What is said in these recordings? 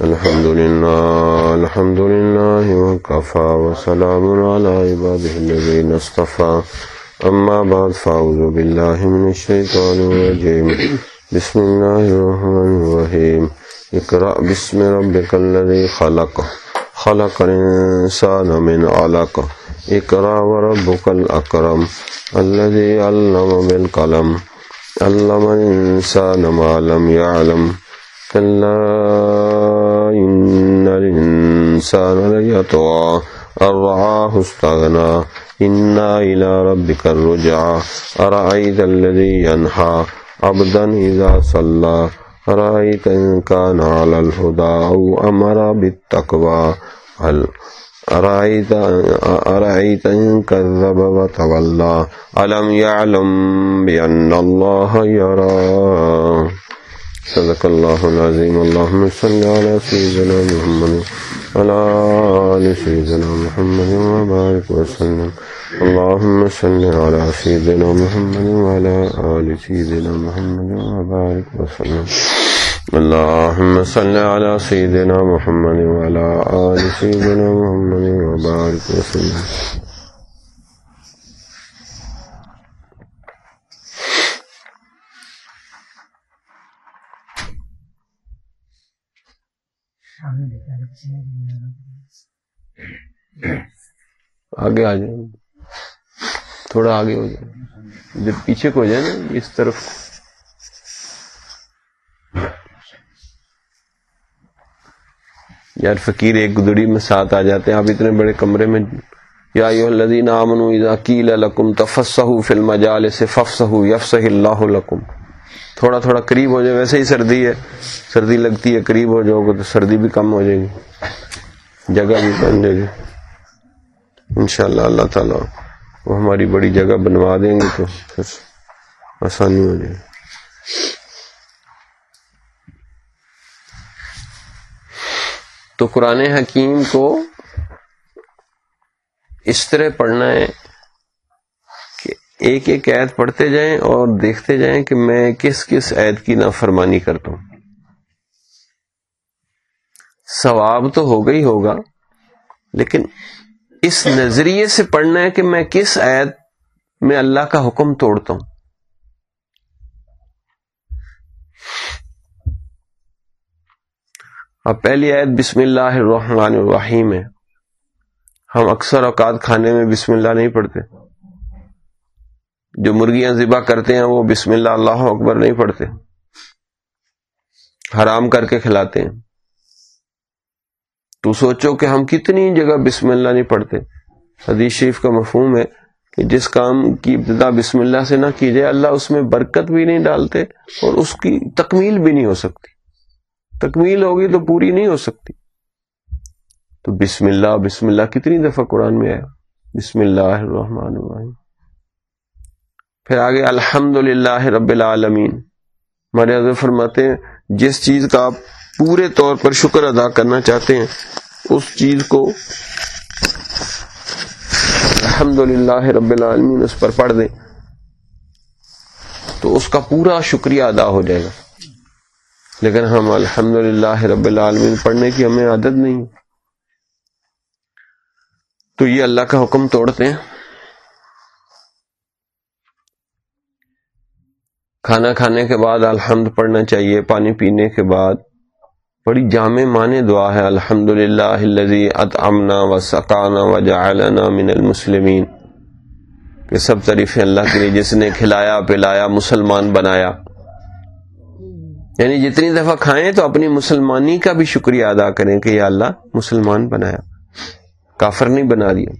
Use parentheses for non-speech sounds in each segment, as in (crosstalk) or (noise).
الحمد لله الحمد لله وكفى وسلام على عباده الذين اصطفى أما بعد فأعوذ بالله من الشيطان الرجيم بسم الله الرحمن الرحيم اقرأ باسم ربك الذي خلق. خلق الإنسان من علق. اقرأ وربك الأكرم الذي علم بالقلم. علم الإنسان ما لم يعلم كلا إن الإنسان ليطغى أن رآه استغنى إنا إلى ربك الرجعى أرأيت الذي ينحى عبدا إذا صلى أرأيت إن كان على الهدى أو أمر بالتقوى هل أرأيت, أرأيت إن كذب وتولى ألم يعلم بأن الله يرى صدق اللہ العظیم. اللہم صلی علی سیدنا محمد وعلى آل سیدنا محمد وبارک وسلم. اللہم صلی علی سیدنا محمد وعلى آل سیدنا محمد وبارک وسلم. اللہم صلی علی سیدنا محمد وعلى آل سیدنا محمد وبارک وسلم. آگے آ جائیں۔ تھوڑا آگے ہو جائے جب پیچھے کو ہو جائے نا، اس طرف۔ یار فقیر ایک گدڑی میں ساتھ آ جاتے ہیں۔ آپ اتنے بڑے کمرے میں۔ یا الذین آمنوا اذا قیل لکم تفسحوا فی المجالس فافسحوا یفسح اللہ لکم۔ تھوڑا تھوڑا قریب ہو جائے، ویسے ہی سردی ہے۔ سردی لگتی ہے، قریب ہو جاؤ گے تو سردی بھی کم ہو جائے گی۔ جگہ بھی بن جائے گی۔ انشاءاللہ اللہ تعالیٰ وہ ہماری بڑی جگہ بنوا دیں گے تو پھر آسانی ہو جائے تو قرآن حکیم کو اس طرح پڑھنا ہے۔ ایک ایک عید پڑھتے جائیں اور دیکھتے جائیں کہ میں کس کس عید کی نافرمانی کرتا ہوں۔ ثواب تو ہوگا ہی ہوگا، لیکن اس نظریے سے پڑھنا ہے کہ میں کس عید میں اللہ کا حکم توڑتا ہوں۔ اب پہلی عید بسم اللہ الرحمن الرحیم ہے۔ ہم اکثر اوقات کھانے میں بسم اللہ نہیں پڑھتے۔ جو مرغیاں ذبح کرتے ہیں وہ بسم اللہ اللہ اکبر نہیں پڑھتے حرام کر کے کھلاتے ہیں۔ تو سوچو کہ ہم کتنی جگہ بسم اللہ نہیں پڑھتے۔ حدیث شریف کا مفہوم ہے کہ جس کام کی ابتدا بسم اللہ سے نہ کی جائے، اللہ اس میں برکت بھی نہیں ڈالتے اور اس کی تکمیل بھی نہیں ہو سکتی۔ تکمیل ہوگی تو پوری نہیں ہو سکتی۔ تو بسم اللہ بسم اللہ کتنی دفعہ قرآن میں آیا؟ بسم اللہ الرحمن الرحیم۔ پھر آگے الحمد للہ رب العالمین۔ ہمارے حضرت فرماتے ہیں، جس چیز کا آپ پورے طور پر شکر ادا کرنا چاہتے ہیں، اس چیز کو الحمد للہ رب العالمین اس پر پڑھ دیں۔ تو اس کا پورا شکریہ ادا ہو جائے گا۔ لیکن ہم الحمد للہ رب العالمین پڑھنے کی ہمیں عادت نہیں۔ تو یہ اللہ کا حکم توڑتے ہیں۔ کھانا کھانے کے بعد الحمد پڑھنا چاہیے، پانی پینے کے بعد۔ بڑی جامع معنی دعا ہے الحمد للہ امنا و سکانہ و جعلنا من المسلمین۔ کہ سب تعریفیں اللہ کے لیے، جس نے کھلایا، پلایا، مسلمان بنایا۔ یعنی جتنی دفعہ کھائیں تو اپنی مسلمانی کا بھی شکریہ ادا کریں کہ یا اللہ مسلمان بنایا۔ کافر نہیں بنا دیا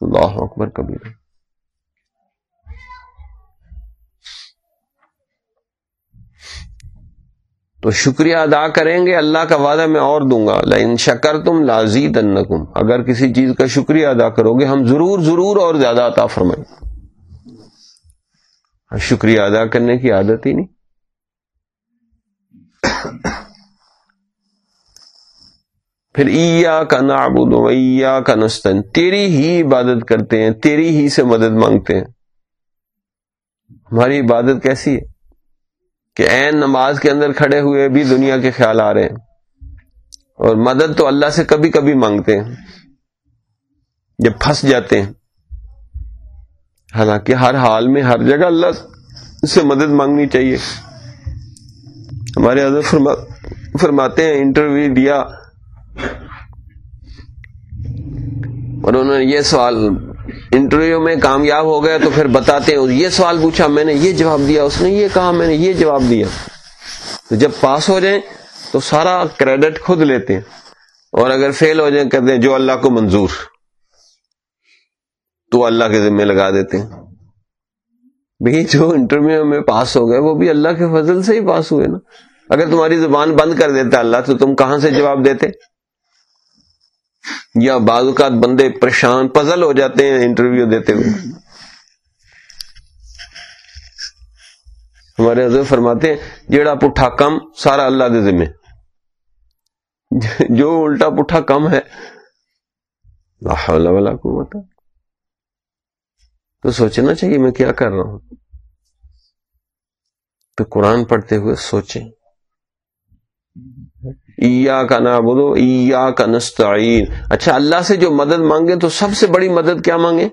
اللہ اکبر کبیر تو شکریہ ادا کریں گے، اللہ کا وعدہ میں اور دوں گا۔ لائن شکر تم لازید اگر کسی چیز کا شکریہ ادا کرو گے، ہم ضرور ضرور اور زیادہ عطا فرمائیں ہاں، شکریہ ادا کرنے کی عادت ہی نہیں۔ پھر ایا کا نابود ایا کا نستن تیری ہی عبادت کرتے ہیں، تیری ہی سے مدد مانگتے ہیں۔ ہماری عبادت کیسی ہے؟ کہ این نماز کے اندر کھڑے ہوئے بھی دنیا کے خیال آ رہے ہیں۔ اور مدد تو اللہ سے کبھی کبھی مانگتے ہیں۔ جب پھنس جاتے ہیں۔ حالانکہ ہر حال میں ہر جگہ اللہ سے مدد مانگنی چاہیے۔ ہمارے حضرت فرما فرماتے ہیں، انٹرویو دیا۔ اور انہوں نے یہ سوال انٹرویو میں کامیاب ہو گیا تو پھر بتاتے ہیں یہ سوال پوچھا، میں نے یہ جواب دیا، اس نے یہ کہا، میں نے یہ جواب دیا۔ تو جب پاس ہو جائیں تو سارا کریڈٹ خود لیتے ہیں۔ اور اگر فیل ہو جائیں، کہتے ہیں، جو اللہ کو منظور، تو اللہ کے ذمے لگا دیتے ہیں۔ بھائی جو انٹرویو میں پاس ہو گئے، وہ بھی اللہ کے فضل سے ہی پاس ہوئے نا۔ اگر تمہاری زبان بند کر دیتا اللہ، تو تم کہاں سے جواب دیتے؟ یا بعض اوقات بندے پریشان پزل ہو جاتے ہیں انٹرویو دیتے ہوئے۔ ہمارے حضرت فرماتے ہیں، جیڑا پٹھا کم، سارا اللہ دے ذمہ جو الٹا پٹھا کم ہے والا کو تو سوچنا چاہیے میں کیا کر رہا ہوں۔ تو قرآن پڑھتے ہوئے سوچیں۔ کا نا بولو ایا کا نستعین اچھا اللہ سے جو مدد مانگے تو سب سے بڑی مدد کیا مانگے؟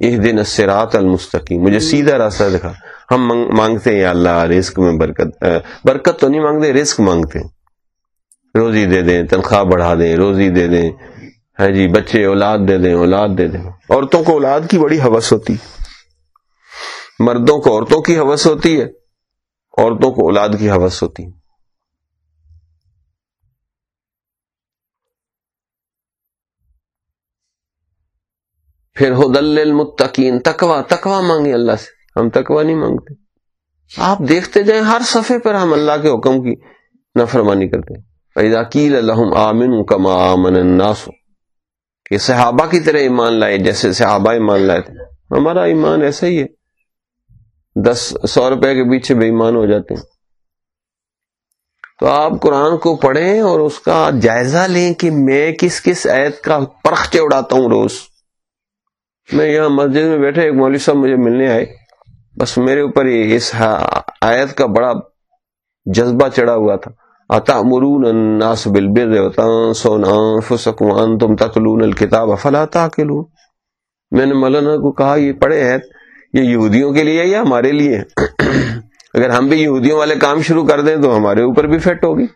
ایک دن سرات المستقیم۔ مجھے سیدھا راستہ دکھا۔ ہم مانگتے ہیں اللہ، رزق میں برکت۔ برکت تو نہیں مانگتے، رزق مانگتے روزی دے دیں، تنخواہ بڑھا دیں، روزی دے دیں۔ ہے جی بچے، اولاد دے دیں، اولاد دے دیں۔ عورتوں کو اولاد کی بڑی حوث ہوتی مردوں کو عورتوں کی حوث ہوتی ہے، عورتوں کو اولاد کی حوث ہوتی پھر حدل المتقین تکوا تکوا مانگے اللہ سے۔ ہم تکوا نہیں مانگتے۔ آپ دیکھتے جائیں، ہر صفحے پر ہم اللہ کے حکم کی نفرمانی کرتے ہیں۔ پیدا کیل الحم آمن کما آمن الناس۔ کہ صحابہ کی طرح ایمان لائے، جیسے صحابہ ایمان لائے تھے۔ ہمارا ایمان ایسا ہی ہے۔ دس، سو روپے کے پیچھے بے ایمان ہو جاتے ہیں۔ تو آپ قرآن کو پڑھیں اور اس کا جائزہ لیں کہ میں کس کس عید کا پرخ اڑاتا ہوں روز۔ میں یہاں مسجد میں بیٹھے ایک مولوی صاحب مجھے ملنے آئے۔ بس میرے اوپر اس آیت کا بڑا جذبہ چڑھا ہوا تھا۔ اتامرون الناس بالبر وتنسون انفسكم وانتم تتلون الكتاب فلا تعقلون۔ میں نے مولانا کو کہا، یہ پڑھے ہیں، یہ یہودیوں کے لیے یا ہمارے لیے (clears throat) اگر ہم بھی یہودیوں والے کام شروع کر دیں تو ہمارے اوپر بھی فٹ ہوگی۔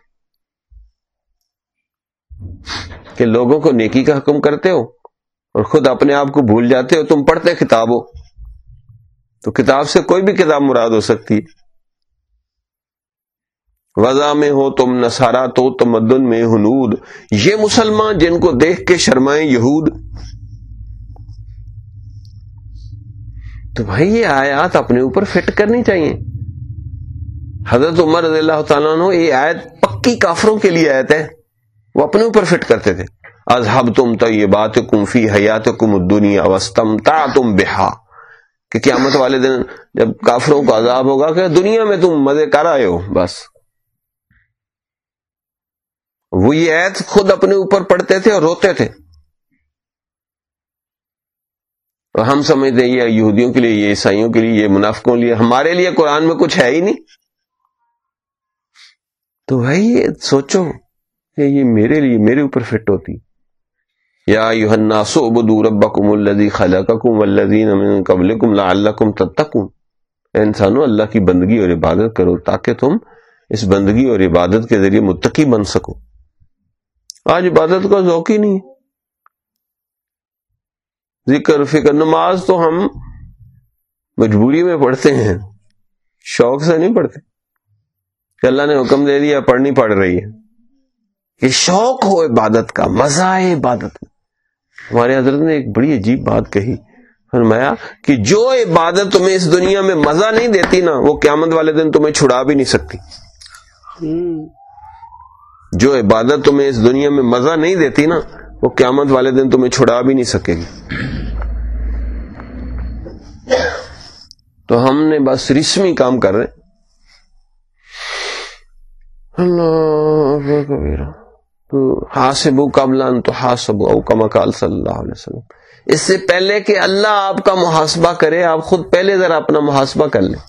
کہ لوگوں کو نیکی کا حکم کرتے ہو اور خود اپنے آپ کو بھول جاتے ہو، تم پڑھتے کتاب ہو تو کتاب سے کوئی بھی کتاب مراد ہو سکتی ہے۔ وضع میں ہو تم نسارا تو تمدن میں ہنود یہ مسلمان جن کو دیکھ کے شرمائیں یہود۔ تو بھائی، یہ آیات اپنے اوپر فٹ کرنی چاہیے۔ حضرت عمر رضی اللہ تعالیٰ نے یہ آیت پکی کافروں کے لیے آیت ہے۔ وہ اپنے اوپر فٹ کرتے تھے۔ اذہب تم تو یہ بات کم فی حیات کم دنیا وسطم تا تم بہا کہ قیامت والے دن جب کافروں کو عذاب ہوگا کہ دنیا میں تم مزے کر آئے ہو، بس۔ وہ یہ ایت خود اپنے اوپر پڑھتے تھے اور روتے تھے۔ اور ہم سمجھتے ہیں یہ یہودیوں کے لیے، یہ عیسائیوں کے لیے، یہ منافقوں لیے، ہمارے لیے قرآن میں کچھ ہے ہی نہیں۔ تو بھائی یہ سوچو کہ یہ میرے لیے، میرے اوپر فٹ ہوتی۔ یا یوحناسو بدو ربکم الذی خلقکم والذین من قبلکم لعلکم تتقون۔ انسانوں، اللہ کی بندگی اور عبادت کرو تاکہ تم اس بندگی اور عبادت کے ذریعے متقی بن سکو۔ آج عبادت کا ذوق ہی نہیں۔ ذکر، فکر، نماز تو ہم مجبوری میں پڑھتے ہیں۔ شوق سے نہیں پڑھتے۔ کہ اللہ نے حکم دے دیا، پڑھنی پڑ رہی ہے۔ کہ شوق ہو عبادت کا، مزہ ہے عبادت میں۔ ہمارے حضرت نے ایک بڑی عجیب بات کہی فرمایا کہ جو عبادت تمہیں اس دنیا میں مزہ نہیں دیتی نا وہ قیامت والے دن تمہیں چھڑا بھی نہیں سکتی۔ جو عبادت تمہیں اس دنیا میں مزہ نہیں دیتی نا وہ قیامت والے دن تمہیں چھڑا بھی نہیں سکے گی۔ تو ہم نے بس رسمی کام کر رہے اللہ تو ہاسبو قبلان تو ہاسبو او کما کال صلی اللہ علیہ وسلم۔ اس سے پہلے کہ اللہ آپ کا محاسبہ کرے، آپ خود پہلے ذرا اپنا محاسبہ کر لیں۔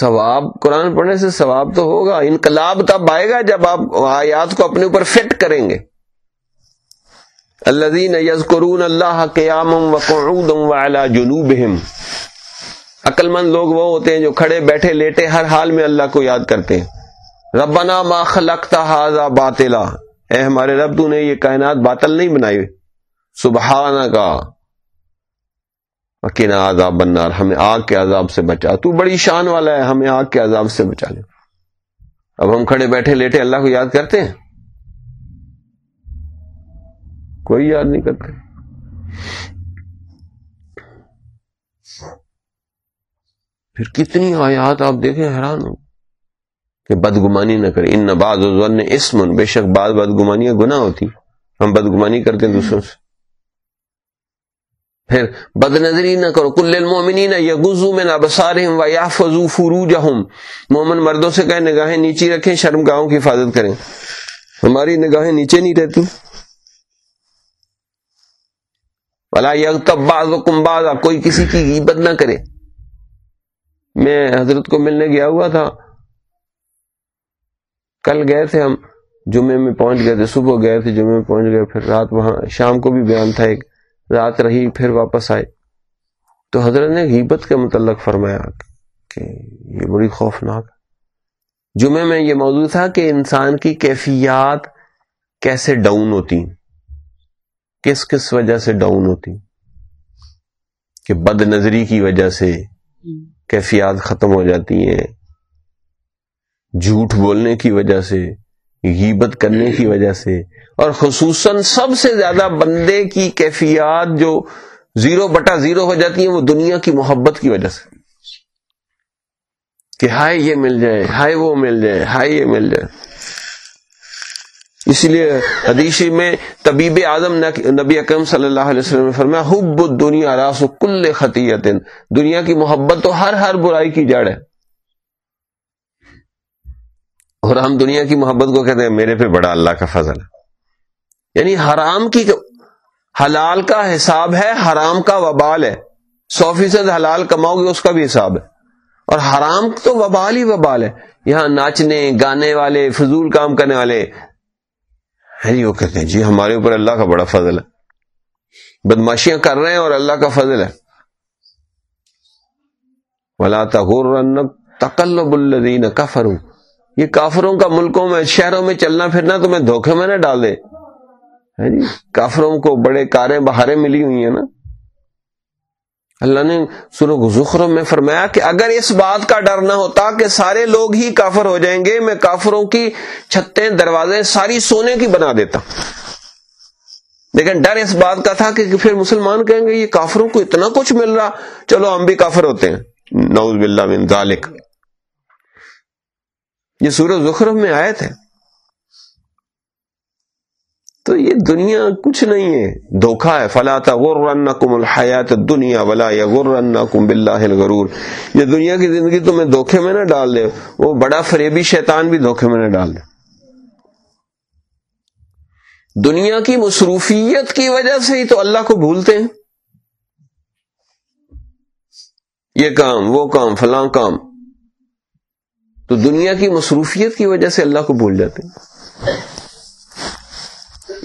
ثواب، قرآن پڑھنے سے ثواب تو ہوگا، انقلاب تب آئے گا جب آپ آیات کو اپنے اوپر فٹ کریں گے۔ الذين يذكرون الله قياما وقعودا وعلى جنوبهم عقل مند لوگ وہ ہوتے ہیں جو کھڑے بیٹھے لیٹے ہر حال میں اللہ کو یاد کرتے ہیں۔ ربنا ما خلقت هذا باطلا۔ اے ہمارے رب، تو نے یہ کائنات باطل نہیں بنائی سبحانك وقنا عذاب النار۔ ہمیں آگ کے عذاب سے بچا۔ تو بڑی شان والا ہے، ہمیں آگ کے عذاب سے بچا لے۔ اب ہم کھڑے بیٹھے لیٹے اللہ کو یاد کرتے ہیں؟ کوئی یاد نہیں کرتے۔ پھر کتنی آیات آپ دیکھیں حیران ہو کہ بدگمانی نہ کرے ان نباز اسمن بے شک بعض بدگمانیاں گناہ ہوتی ہم بدگمانی کرتے ہیں دوسروں سے۔ پھر بد نظری نہ کرو۔ کل المومنین یغزو من ابصارہم و یحفظوا فروجہم۔ مومن مردوں سے کہیں نگاہیں نیچی رکھیں شرم گاہوں کی حفاظت کریں۔ ہماری نگاہیں نیچے نہیں رہتی۔ بلا بعض بعض کوئی کسی کی غیبت نہ کرے۔ میں حضرت کو ملنے گیا ہوا تھا۔ کل گئے تھے ہم، جمعے میں پہنچ گئے تھے، صبح گئے تھے، جمعے میں پہنچ گئے، پھر رات وہاں، شام کو بھی بیان تھا ایک۔ رات رہی، پھر واپس آئے۔ تو حضرت نے غیبت کے متعلق فرمایا کہ یہ بڑی خوفناک۔ جمعے میں یہ موضوع تھا کہ انسان کی کیفیات کیسے ڈاؤن ہوتی۔ کس کس وجہ سے ڈاؤن ہوتی۔ کہ بد نظری کی وجہ سے۔ کیفیات ختم ہو جاتی ہیں۔ جھوٹ بولنے کی وجہ سے، غیبت کرنے کی وجہ سے، اور خصوصاً سب سے زیادہ بندے کی کیفیات جو زیرو بٹا زیرو ہو جاتی ہیں، وہ دنیا کی محبت کی وجہ سے۔ کہ ہائے یہ مل جائے، ہائے وہ مل جائے، ہائے یہ مل جائے۔ اسی لیے حدیثی میں طبیب اعظم نبی اکرم صلی اللہ علیہ وسلم نے فرمایا، حب دنیا راس کل خطیت دنیا کی محبت تو ہر ہر برائی کی جڑ ہے۔ اور ہم دنیا کی محبت کو کہتے ہیں، میرے پہ بڑا اللہ کا فضل ہے۔ یعنی حرام کی حلال کا حساب ہے، حرام کا وبال ہے۔ سو فیصد حلال کماؤ گے، اس کا بھی حساب ہے۔ اور حرام تو وبال ہی وبال ہے۔ یہاں ناچنے، گانے والے، فضول کام کرنے والے جی وہ کہتے ہیں جی ہمارے اوپر اللہ کا بڑا فضل ہے۔ بدماشیاں کر رہے ہیں اور اللہ کا فضل ہے۔ ولا تغر تقلب الذین کفروا یہ کافروں کا ملکوں میں، شہروں میں چلنا پھرنا تمہیں دھوکے میں نہ ڈال دے۔ جی کافروں کو بڑے کاریں بہاریں ملی ہوئی ہیں نا۔ اللہ نے سورہ زخر میں فرمایا کہ اگر اس بات کا ڈر نہ ہوتا کہ سارے لوگ ہی کافر ہو جائیں گے، میں کافروں کی چھتیں، دروازے ساری سونے کی بنا دیتا۔ لیکن ڈر اس بات کا تھا کہ پھر مسلمان کہیں گے، یہ کافروں کو اتنا کچھ مل رہا۔ چلو ہم بھی کافر ہوتے ہیں۔ نوز باللہ من ذالک۔ یہ سورہ زخرف میں آئے تھے تو یہ دنیا کچھ نہیں ہے۔ دھوکھا ہے۔ فلا غر کم الحیات دنیا ولا یا غر کم غرور یہ دنیا کی زندگی تمہیں دھوکھے میں نہ ڈال دے، وہ بڑا فریبی شیطان بھی دھوکھے میں نہ ڈال دے۔ دنیا کی مصروفیت کی وجہ سے ہی تو اللہ کو بھولتے ہیں۔ یہ کام، وہ کام، فلاں کام۔ تو دنیا کی مصروفیت کی وجہ سے اللہ کو بھول جاتے ہیں۔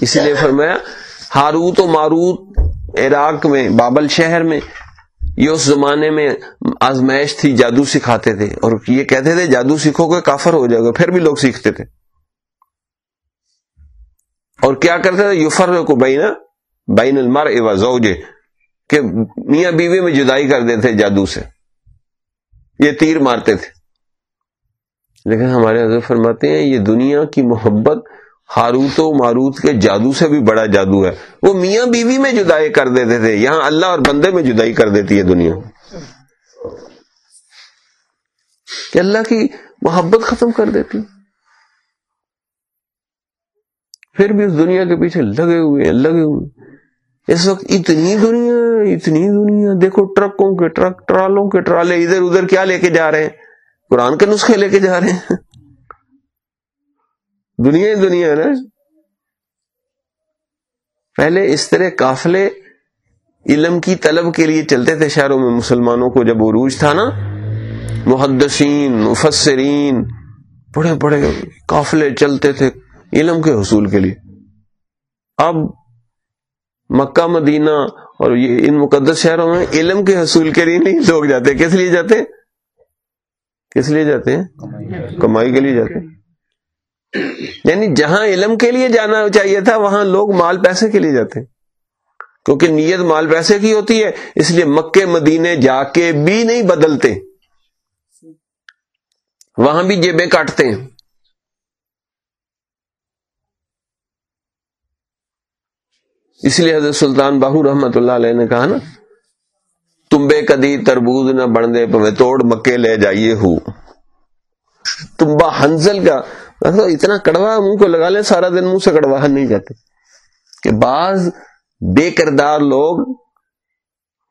اسی لیے فرمایا، ہاروت و ماروت عراق میں، بابل شہر میں، یہ اس زمانے میں آزمائش تھی، جادو سکھاتے تھے، اور یہ کہتے تھے، جادو سیکھو گے، کافر ہو جائے گا پھر بھی لوگ سیکھتے تھے۔ اور کیا کرتے تھے؟ یوفر کو بینا بین المر زوجے کہ میاں بیوی میں جدائی کر دیتے جادو سے۔ یہ تیر مارتے تھے۔ لیکن ہمارے حضرت فرماتے ہیں، یہ دنیا کی محبت ہاروت و ماروت کے جادو سے بھی بڑا جادو ہے۔ وہ میاں بیوی میں جدائی کر دیتے تھے، یہاں اللہ اور بندے میں جدائی کر دیتی ہے دنیا۔ کہ اللہ کی محبت ختم کر دیتی۔ پھر بھی اس دنیا کے پیچھے لگے ہوئے ہیں، لگے ہوئے اس وقت اتنی دنیا اتنی دنیا دیکھو ٹرکوں کے، ٹرک، ٹرالوں کے ٹرالے ادھر ادھر کیا لے کے جا رہے ہیں۔ قرآن کے نسخے لے کے جا رہے ہیں۔ دنیا ہی دنیا ہے نا۔ پہلے اس طرح قافلے علم کی طلب کے لیے چلتے تھے شہروں میں۔ مسلمانوں کو جب عروج تھا نا، محدثین، مفسرین، بڑے بڑے قافلے چلتے تھے علم کے حصول کے لیے۔ اب مکہ، مدینہ اور یہ ان مقدس شہروں میں علم کے حصول کے لیے نہیں لوگ جاتے۔ کس لیے جاتے؟ ہیں کس لیے جاتے ہیں؟ کمائی کے لیے جاتے ہیں۔ یعنی جہاں علم کے لیے جانا چاہیے تھا، وہاں لوگ مال پیسے کے لیے جاتے ہیں۔ کیونکہ نیت مال پیسے کی ہوتی ہے، اس لیے مکے، مدینے جا کے بھی نہیں بدلتے۔ وہاں بھی جیبیں کاٹتے ہیں۔ اس لیے حضرت سلطان باہو رحمت اللہ علیہ نے کہا نا، تمبے کدی تربوز نہ بن دے پہ توڑ مکے لے جائیے ہو۔ تمبا ہنزل کا اتنا کڑوا منہ کو لگا لیں سارا دن منہ سے کڑوا نہیں جاتے۔ کہ بعض بے کردار لوگ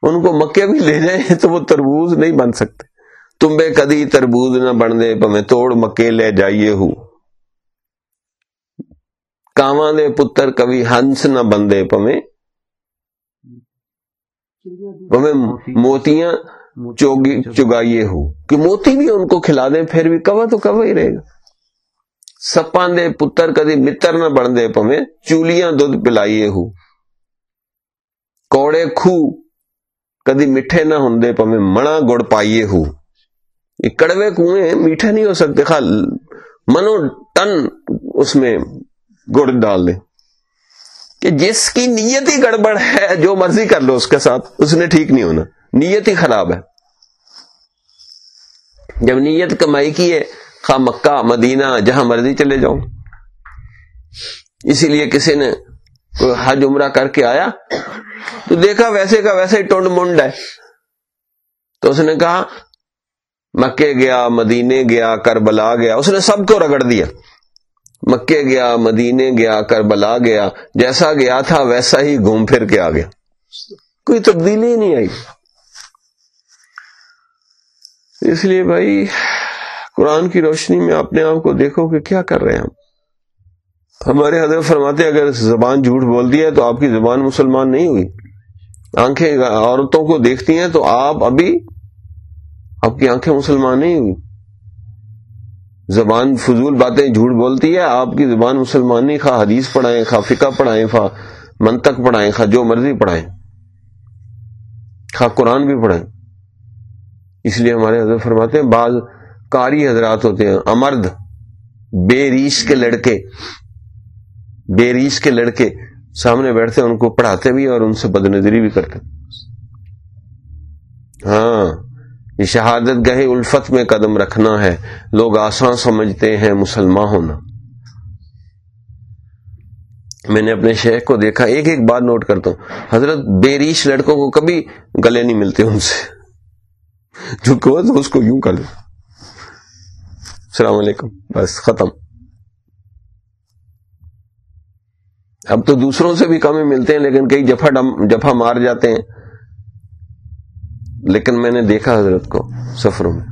ان کو مکے بھی لے جائیں تو وہ تربوز نہیں بن سکتے۔ تم بے کدی تربوز نہ بن دے پمے توڑ مکے لے جائیے ہو۔ کاواں دے پتر کبھی ہنس نہ بندے پمے پمے موتیاں چگائیے ہو۔ کہ موتی بھی ان کو کھلا دیں، پھر بھی کوا تو کوا ہی رہے گا۔ سپاں دے پتر کدی متر نہ بن دے پمے چولیاں دودھ پلائیے ہو کوڑے خو کدی میٹھے نہ ہوں پمے منا گڑ پائیے ہو یہ کڑوے کنویں میٹھے نہیں ہو سکتے خال منو ٹن اس میں گڑ ڈال دیں کہ جس کی نیت ہی گڑبڑ ہے جو مرضی کر لو اس کے ساتھ اس نے ٹھیک نہیں ہونا نیت ہی خراب ہے جب نیت کمائی کی ہے خواہ مکہ، مدینہ، جہاں مرضی چلے جاؤ اسی لیے کسی نے حج عمرہ کر کے آیا تو دیکھا ویسے کا ویسے ہی ٹونڈ منڈ ہے۔ تو اس نے کہا، مکے گیا، مدینے گیا، کربلا گیا۔ اس نے سب کو رگڑ دیا۔ مکے گیا، مدینے گیا، کربلا گیا، جیسا گیا تھا ویسا ہی گھوم پھر کے آ گیا۔ کوئی تبدیلی نہیں آئی۔ اس لیے بھائی قرآن کی روشنی میں اپنے آپ کو دیکھو کہ کیا کر رہے ہیں ہم۔ ہمارے حضرت فرماتے اگر زبان جھوٹ بول دی ہے تو آپ کی زبان مسلمان نہیں ہوئی۔ آنکھیں عورتوں کو دیکھتی ہیں تو آپ ابھی آپ کی آنکھیں مسلمان نہیں ہوئی۔ زبان فضول باتیں جھوٹ بولتی ہے، آپ کی زبان مسلمان نہیں۔ خواہ حدیث پڑھائیں، خواہ فقہ پڑھائیں، خواہ منتق پڑھائیں، خواہ جو مرضی پڑھائیں۔ خواہ قرآن بھی پڑھائیں۔ اس لیے ہمارے حضرت فرماتے ہیں، بعض کاری حضرات ہوتے ہیں، امرد، بے ریش کے لڑکے، بے ریش کے لڑکے سامنے بیٹھتے ان کو پڑھاتے بھی اور ان سے بد نظری بھی کرتے ہاں یہ شہادت گہے الفت میں قدم رکھنا ہے۔ لوگ آسان سمجھتے ہیں، مسلمان ہونا۔ میں نے اپنے شیخ کو دیکھا، ایک ایک بات نوٹ کرتا ہوں۔ حضرت بے ریش لڑکوں کو کبھی گلے نہیں ملتے ان سے۔ جو کہ اس کو یوں کر دو السلام علیکم. بس ختم. اب تو دوسروں سے بھی کم ہی ملتے ہیں، لیکن کئی جفا جفا مار جاتے ہیں. لیکن میں نے دیکھا حضرت کو سفروں میں.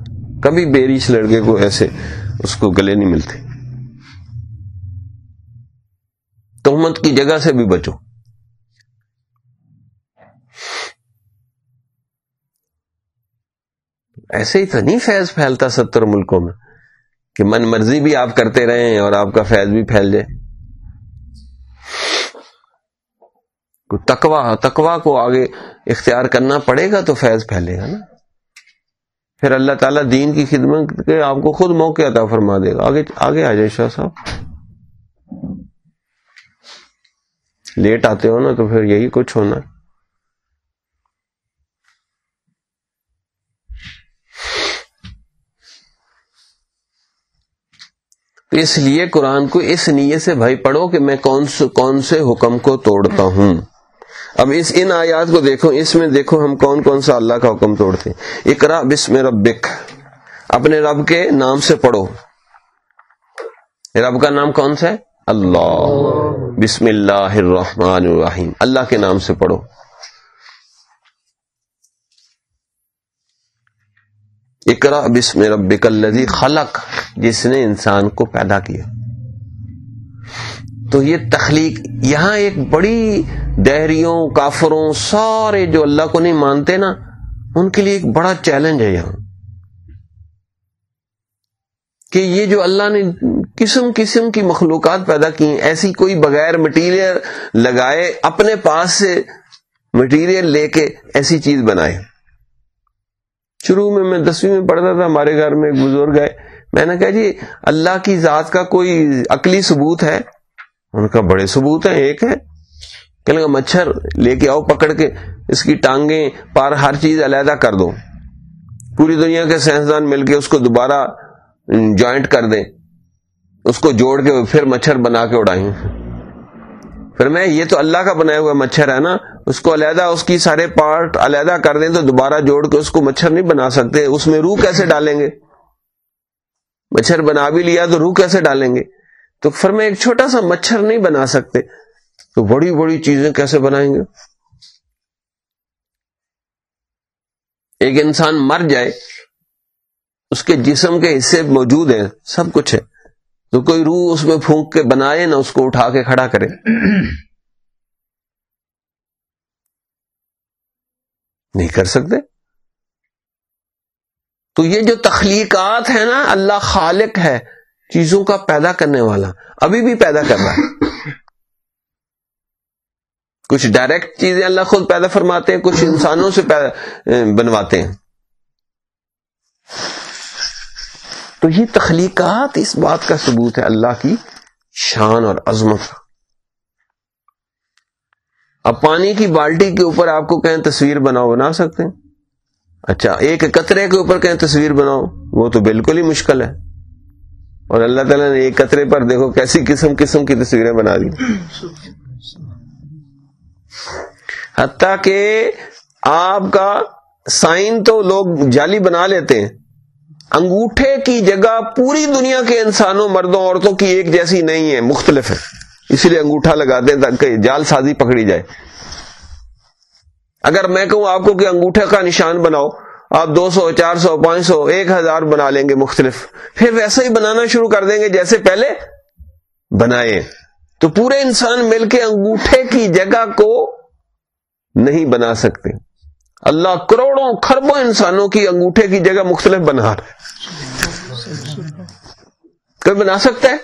کبھی بیریش لڑکے کو ایسے اس کو گلے نہیں ملتے. تہمت کی جگہ سے بھی بچو. ایسے ہی تو نہیں فیض پھیلتا ستر ملکوں میں. کہ من مرضی بھی آپ کرتے رہیں اور آپ کا فیض بھی پھیل جائے۔ تکوا تکوا کو آگے اختیار کرنا پڑے گا تو فیض پھیلے گا نا۔ پھر اللہ تعالیٰ دین کی خدمت کے آپ کو خود موقع عطا فرما دے گا۔ آگے آگے آ جائے شاہ صاحب۔ لیٹ آتے ہو نا تو پھر یہی کچھ ہونا۔ تو اس لیے قرآن کو اس نیت سے بھائی پڑھو کہ میں کون سے کون سے حکم کو توڑتا ہوں۔ اب اس ان آیات کو دیکھو، اس میں دیکھو ہم کون کون سا اللہ کا حکم توڑتے ہیں۔ اقرا بسم ربک۔ اپنے رب کے نام سے پڑھو۔ رب کا نام کون سا ہے؟ اللہ۔ بسم اللہ الرحمن الرحیم۔ اللہ کے نام سے پڑھو۔ اقرا بسم ربک الذی خلق، جس نے انسان کو پیدا کیا۔ تو یہ تخلیق، یہاں ایک بڑی دہریوں، کافروں، سارے جو اللہ کو نہیں مانتے نا، ان کے لیے ایک بڑا چیلنج ہے یہاں۔ کہ یہ جو اللہ نے قسم قسم کی مخلوقات پیدا کی ہیں، ایسی کوئی بغیر مٹیریل لگائے، اپنے پاس سے مٹیریل لے کے ایسی چیز بنائے۔ شروع میں میں دسویں میں پڑھتا تھا، ہمارے گھر میں ایک بزرگ ہے میں نے کہا جی اللہ کی ذات کا کوئی عقلی ثبوت ہے؟ ان کا بڑے ثبوت ہیں، ایک ہے کہ لگا، مچھر لے کے آؤ، پکڑ کے اس کی ٹانگیں پار ہر چیز علیحدہ کر دو۔ پوری دنیا کے سائنسدان مل کے اس کو دوبارہ جوائنٹ کر دیں۔ اس کو جوڑ کے پھر مچھر بنا کے اڑائیں۔ پھر میں، یہ تو اللہ کا بنایا ہوا مچھر ہے نا اس کو علیحدہ اس کی سارے پارٹ علیحدہ کر دیں تو دوبارہ جوڑ کے اس کو مچھر نہیں بنا سکتے۔ اس میں روح کیسے ڈالیں گے؟ مچھر بنا بھی لیا تو روح کیسے ڈالیں گے؟ تو پھر میں ایک چھوٹا سا مچھر نہیں بنا سکتے۔ تو بڑی بڑی چیزیں کیسے بنائیں گے؟ ایک انسان مر جائے، اس کے جسم کے حصے موجود ہیں، سب کچھ ہے۔ تو کوئی روح اس میں پھونک کے بنائے نہ اس کو اٹھا کے کھڑا کرے۔ نہیں کر سکتے؟ تو یہ جو تخلیقات ہے نا، اللہ خالق ہے، چیزوں کا پیدا کرنے والا، ابھی بھی پیدا کر رہا ہے۔ کچھ ڈائریکٹ چیزیں اللہ خود پیدا فرماتے ہیں، کچھ انسانوں سے بنواتے ہیں۔ تو یہ تخلیقات اس بات کا ثبوت ہے، اللہ کی شان اور عظمت اب پانی کی بالٹی کے اوپر آپ کو کہیں تصویر بناؤ بنا سکتے ہیں؟ اچھا ایک قطرے کے اوپر کہیں تصویر بناؤ، وہ تو بالکل ہی مشکل ہے۔ اور اللہ تعالیٰ نے ایک قطرے پر دیکھو کیسی قسم قسم کی تصویریں بنا دی۔ حتیٰ کہ آپ کا سائن تو لوگ جعلی بنا لیتے ہیں۔ انگوٹھے کی جگہ پوری دنیا کے انسانوں، مردوں، عورتوں کی ایک جیسی نہیں ہے، مختلف ہے۔ اسی لیے انگوٹھا لگاتے ہیں تاکہ جال سازی پکڑی جائے۔ اگر میں کہوں آپ کو کہ انگوٹھے کا نشان بناؤ، آپ دو سو، چار سو، پانچ سو، ایک ہزار بنا لیں گے مختلف۔ پھر ویسا ہی بنانا شروع کر دیں گے جیسے پہلے بنائے۔ تو پورے انسان مل کے انگوٹھے کی جگہ کو نہیں بنا سکتے۔ اللہ کروڑوں، کھربوں انسانوں کی انگوٹھے کی جگہ مختلف بنا رہا ہے۔ کوئی بنا سکتا ہے؟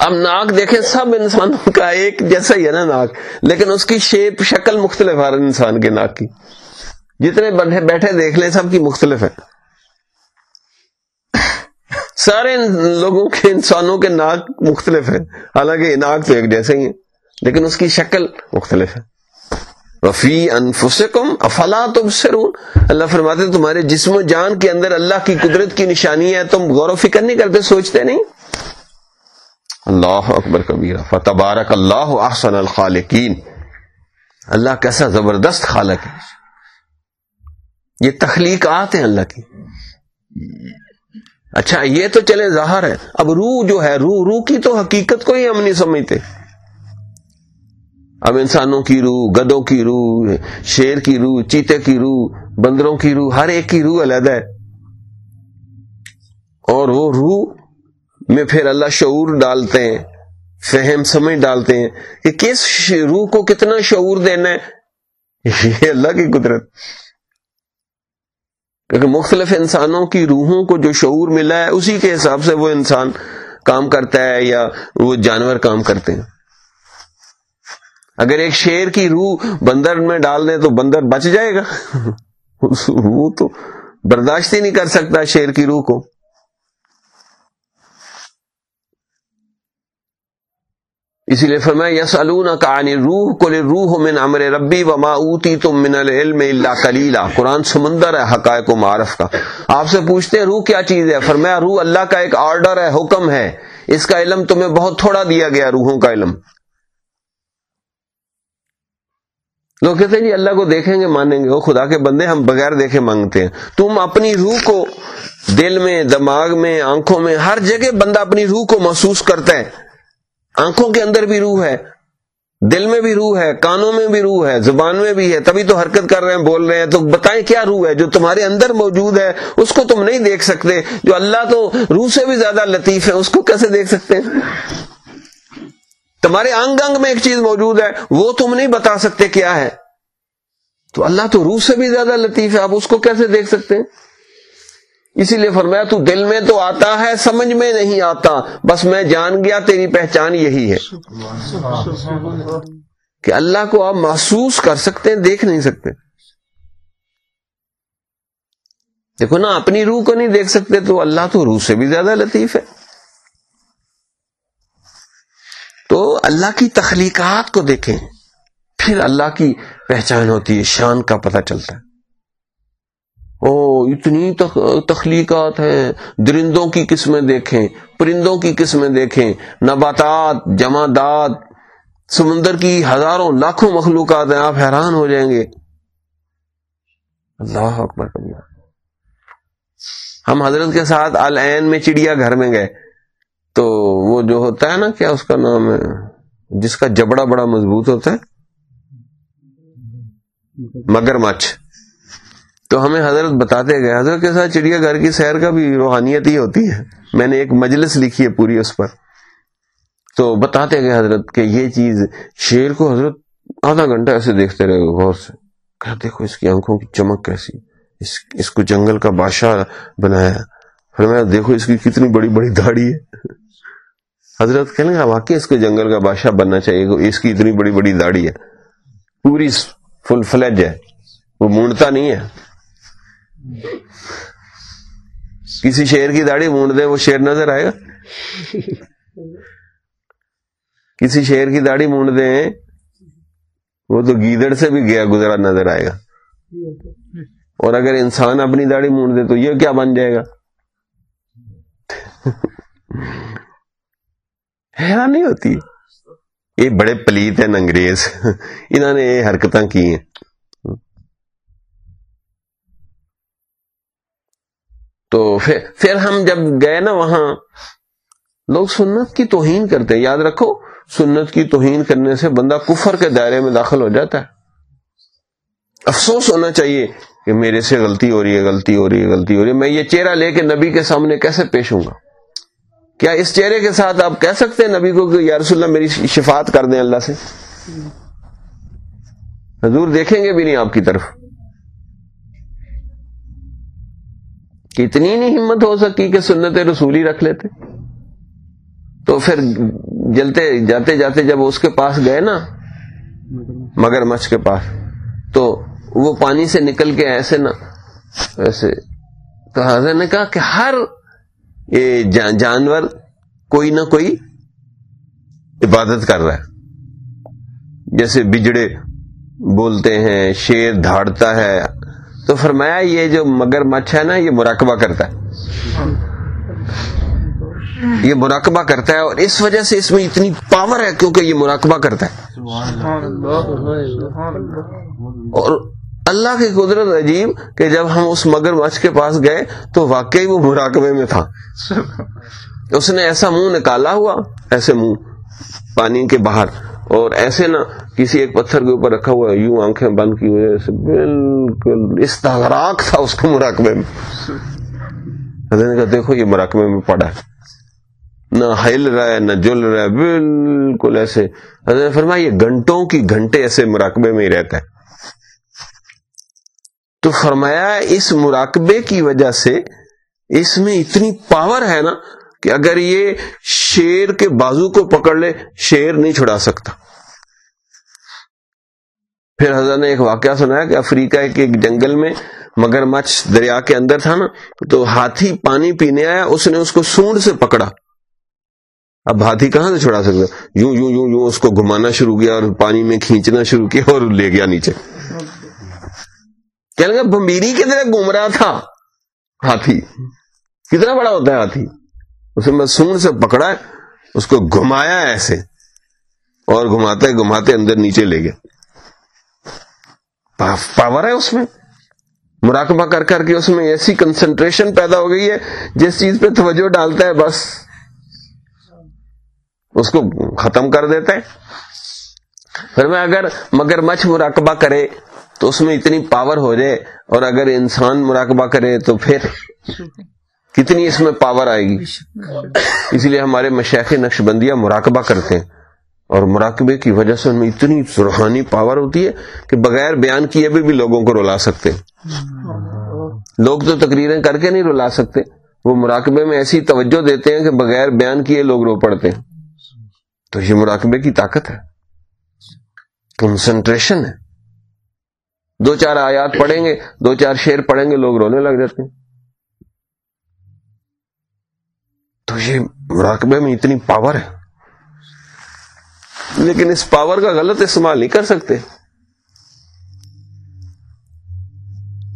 اب ناک دیکھیں، سب انسانوں کا ایک جیسا ہی ہے نا ناک۔ لیکن اس کی شیپ، شکل مختلف ہے انسان کے ناک کی۔ جتنے بندے بیٹھے دیکھ لیں، سب کی مختلف ہے۔ سارے لوگوں کے، انسانوں کے ناک مختلف ہے حالانکہ ناک تو ایک جیسے ہی ہے لیکن اس کی شکل مختلف ہے۔ وفی انفسکم افلا تم اللہ فرماتے تمہارے جسم و جان کے اندر اللہ کی قدرت کی نشانی ہے، تم غور و فکر نہیں کرتے، سوچتے نہیں۔ اللہ اکبر کبیرہ۔ فتبارک اللہ احسن الخالقین۔ اللہ کیسا زبردست خالق ہے۔ یہ تخلیقات ہیں اللہ کی۔ اچھا یہ تو چلے ظاہر ہے۔ اب روح جو ہے، روح روح کی تو حقیقت کو ہی ہم نہیں سمجھتے۔ اب انسانوں کی روح، گدوں کی روح، شیر کی روح، چیتے کی روح، بندروں کی روح، ہر ایک کی روح علیحدہ ہے۔ اور وہ روح میں پھر اللہ شعور ڈالتے ہیں، فہم سمجھ ڈالتے ہیں کہ کس روح کو کتنا شعور دینا ہے؟ یہ اللہ کی قدرت۔ کیونکہ مختلف انسانوں کی روحوں کو جو شعور ملا ہے، اسی کے حساب سے وہ انسان کام کرتا ہے یا وہ جانور کام کرتے ہیں۔ اگر ایک شیر کی روح بندر میں ڈال دیں تو بندر بچ جائے گا۔ (laughs) روح تو برداشت ہی نہیں کر سکتا شیر کی روح کو۔ اسی لیے فرمایا یس کا روح کو روح من امر ربی و اوتی تم من العلم اللہ کلیلہ قرآن سمندر ہے، حقائق و معرف کا۔ آپ سے پوچھتے ہیں، روح کیا چیز ہے؟ فرمایا، روح اللہ کا ایک آرڈر ہے، حکم ہے۔ اس کا علم تمہیں بہت تھوڑا دیا گیا، روحوں کا علم۔ لوگ کہتے ہیں جی اللہ کو دیکھیں گے، مانیں گے۔ وہ خدا کے بندے، ہم بغیر دیکھے مانگتے ہیں۔ تم اپنی روح کو دل میں، دماغ میں، آنکھوں میں، ہر جگہ بندہ اپنی روح کو محسوس کرتا ہے۔ آنکھوں کے اندر بھی روح ہے، دل میں بھی روح ہے، کانوں میں بھی روح ہے، زبان میں بھی ہے، تبھی تو حرکت کر رہے ہیں، بول رہے ہیں، تو بتائیں کیا روح ہے؟ جو تمہارے اندر موجود ہے، اس کو تم نہیں دیکھ سکتے، جو اللہ تو روح سے بھی زیادہ لطیف ہے، اس کو کیسے دیکھ سکتے ہیں؟ تمہارے انگ انگ میں ایک چیز موجود ہے، وہ تم نہیں بتا سکتے کیا ہے۔ تو اللہ تو روح سے بھی زیادہ لطیف ہے، آپ اس کو کیسے دیکھ سکتے ہیں؟ اسی لیے فرمایا، تو دل میں تو آتا ہے، سمجھ میں نہیں آتا۔ بس میں جان گیا، تیری پہچان یہی ہے۔ کہ اللہ کو آپ محسوس کر سکتے ہیں، دیکھ نہیں سکتے۔ دیکھو نا، اپنی روح کو نہیں دیکھ سکتے، تو اللہ تو روح سے بھی زیادہ لطیف ہے۔ تو اللہ کی تخلیقات کو دیکھیں، پھر اللہ کی پہچان ہوتی ہے، شان کا پتہ چلتا ہے۔ او اتنی تخلیقات ہیں، درندوں کی قسمیں دیکھیں، پرندوں کی قسمیں دیکھیں، نباتات، جمادات، سمندر کی ہزاروں، لاکھوں مخلوقات ہیں، آپ حیران ہو جائیں گے۔ اللہ اکبر کبھی۔ ہم حضرت کے ساتھ العین میں چڑیا گھر میں گئے۔ تو وہ جو ہوتا ہے نا، کیا اس کا نام ہے؟ جس کا جبڑا بڑا مضبوط ہوتا ہے۔ مگر مچھ۔ تو ہمیں حضرت بتاتے گئے، حضرت کے ساتھ چڑیا گھر کی سیر کا بھی روحانیت ہی ہوتی ہے۔ میں نے ایک مجلس لکھی ہے پوری اس پر۔ تو بتاتے گئے حضرت کہ یہ چیز شیر کو حضرت آدھا گھنٹہ ایسے دیکھتے رہے غور سے۔ کہ دیکھو، اس کی آنکھوں کی چمک کیسی، اس اس کو جنگل کا بادشاہ بنایا۔ پھر دیکھو، اس کی کتنی بڑی بڑی داڑھی ہے۔ حضرت کہنے گا واقعی اس کو جنگل کا بادشاہ بننا چاہیے اس کی اتنی بڑی بڑی داڑھی ہے۔ پوری فل فلج ہے۔ وہ مونڈتا نہیں ہے۔ کسی شیر کی داڑھی مونڈ دے، وہ شیر نظر آئے گا؟ کسی شیر کی داڑھی مونڈ دیں وہ تو گیدڑ سے بھی گیا، گزرا نظر آئے گا۔ اور اگر انسان اپنی داڑھی مونڈ دے تو یہ کیا بن جائے گا؟ حیران نہیں ہوتی یہ بڑے پلیت ہیں انگریز۔ انہوں نے یہ حرکت کی ہیں۔ تو پھر پھر ہم جب گئے نا وہاں، لوگ سنت کی توہین کرتے ہیں۔ یاد رکھو، سنت کی توہین کرنے سے بندہ کفر کے دائرے میں داخل ہو جاتا ہے۔ افسوس ہونا چاہیے کہ میرے سے غلطی ہو رہی ہے، غلطی ہو رہی ہے، غلطی ہو رہی ہے۔ میں یہ چہرہ لے کے نبی کے سامنے کیسے پیش ہوں گا؟ کیا اس چہرے کے ساتھ آپ کہہ سکتے ہیں نبی کو کہ یا رسول اللہ میری شفاعت کر دیں اللہ سے؟ حضور دیکھیں گے بھی نہیں آپ کی طرف۔ کتنی نہیں ہمت ہو سکی کہ سنت رسول ہی رکھ لیتے۔ تو پھر جلتے جاتے جاتے جب اس کے پاس گئے نا، مگر مچھ کے پاس، تو وہ پانی سے نکل کے ایسے نا، ایسے تو حضرت نے کہا کہ ہر جانور کوئی نہ کوئی عبادت کر رہا ہے۔ جیسے بجڑے بولتے ہیں، شیر دھاڑتا ہے تو فرمایا یہ جو مگر مچھ ہے نا، یہ مراقبہ کرتا ہے۔ یہ مراقبہ کرتا ہے اور اس وجہ سے اس میں اتنی پاور ہے کیونکہ یہ مراقبہ کرتا ہے۔ اور اللہ کی قدرت عجیب کہ جب ہم اس مگر مچھ کے پاس گئے تو واقعی وہ مراقبے میں تھا۔ اس نے ایسا منہ نکالا ہوا، ایسے منہ، پانی کے باہر۔ اور ایسے نا کسی ایک پتھر کے اوپر رکھا ہوا یوں آنکھیں بند کی ہوئے بالکل استغراق تھا اس کو مراقبے میں۔ نے کہا، دیکھو یہ مراقبے میں پڑا ہے۔ نہ ہل رہا ہے، نہ جل رہا ہے، بالکل ایسے۔ حضرت نے فرمایا، یہ گھنٹوں کی گھنٹے ایسے مراقبے میں ہی رہتا ہے۔ تو فرمایا، اس مراقبے کی وجہ سے اس میں اتنی پاور ہے نا کہ اگر یہ شیر کے بازو کو پکڑ لے، شیر نہیں چھڑا سکتا۔ پھر حضرت نے ایک واقعہ سنایا کہ افریقہ کے ایک جنگل میں مگر مچھ دریا کے اندر تھا نا، تو ہاتھی پانی پینے آیا، اس نے اس کو سونڈ سے پکڑا۔ اب ہاتھی کہاں سے چھڑا سکتا؟ یوں یوں یوں یوں اس کو گھمانا شروع کیا اور پانی میں کھینچنا شروع کیا اور لے گیا نیچے۔ کہنے لگا بمبیری کی طرح گھوم رہا تھا ہاتھی۔ کتنا بڑا ہوتا ہے ہاتھی؟ اسے میں سون سے پکڑا، اس کو گھمایا ایسے۔ اور گھماتے گھماتے اندر نیچے لے گیا۔ پاور ہے اس میں۔ مراقبہ کر کر کے اس میں ایسی کنسنٹریشن پیدا ہو گئی ہے جس چیز پہ توجہ ڈالتا ہے بس۔ اس کو ختم کر دیتا ہے۔ پھر میں اگر مگر مچھ مراقبہ کرے تو اس میں اتنی پاور ہو جائے اور اگر انسان مراقبہ کرے تو پھر کتنی اس میں پاور آئے گی؟ اسی لیے ہمارے مشیخ نقش بندیاں مراقبہ کرتے ہیں۔ اور مراقبے کی وجہ سے ان میں اتنی روحانی پاور ہوتی ہے کہ بغیر بیان کیے بھی, بھی لوگوں کو رلا سکتے لوگ تو تقریریں کر کے نہیں رلا سکتے۔ وہ مراقبے میں ایسی توجہ دیتے ہیں کہ بغیر بیان کیے لوگ رو پڑتے ہیں۔ تو یہ مراقبے کی طاقت ہے۔ کنسنٹریشن ہے۔ دو چار آیات پڑھیں گے دو چار شیر پڑھیں گے لوگ رونے لگ جاتے ہیں۔ تو یہ مراقبے میں اتنی پاور ہے۔ لیکن اس پاور کا غلط استعمال نہیں کر سکتے۔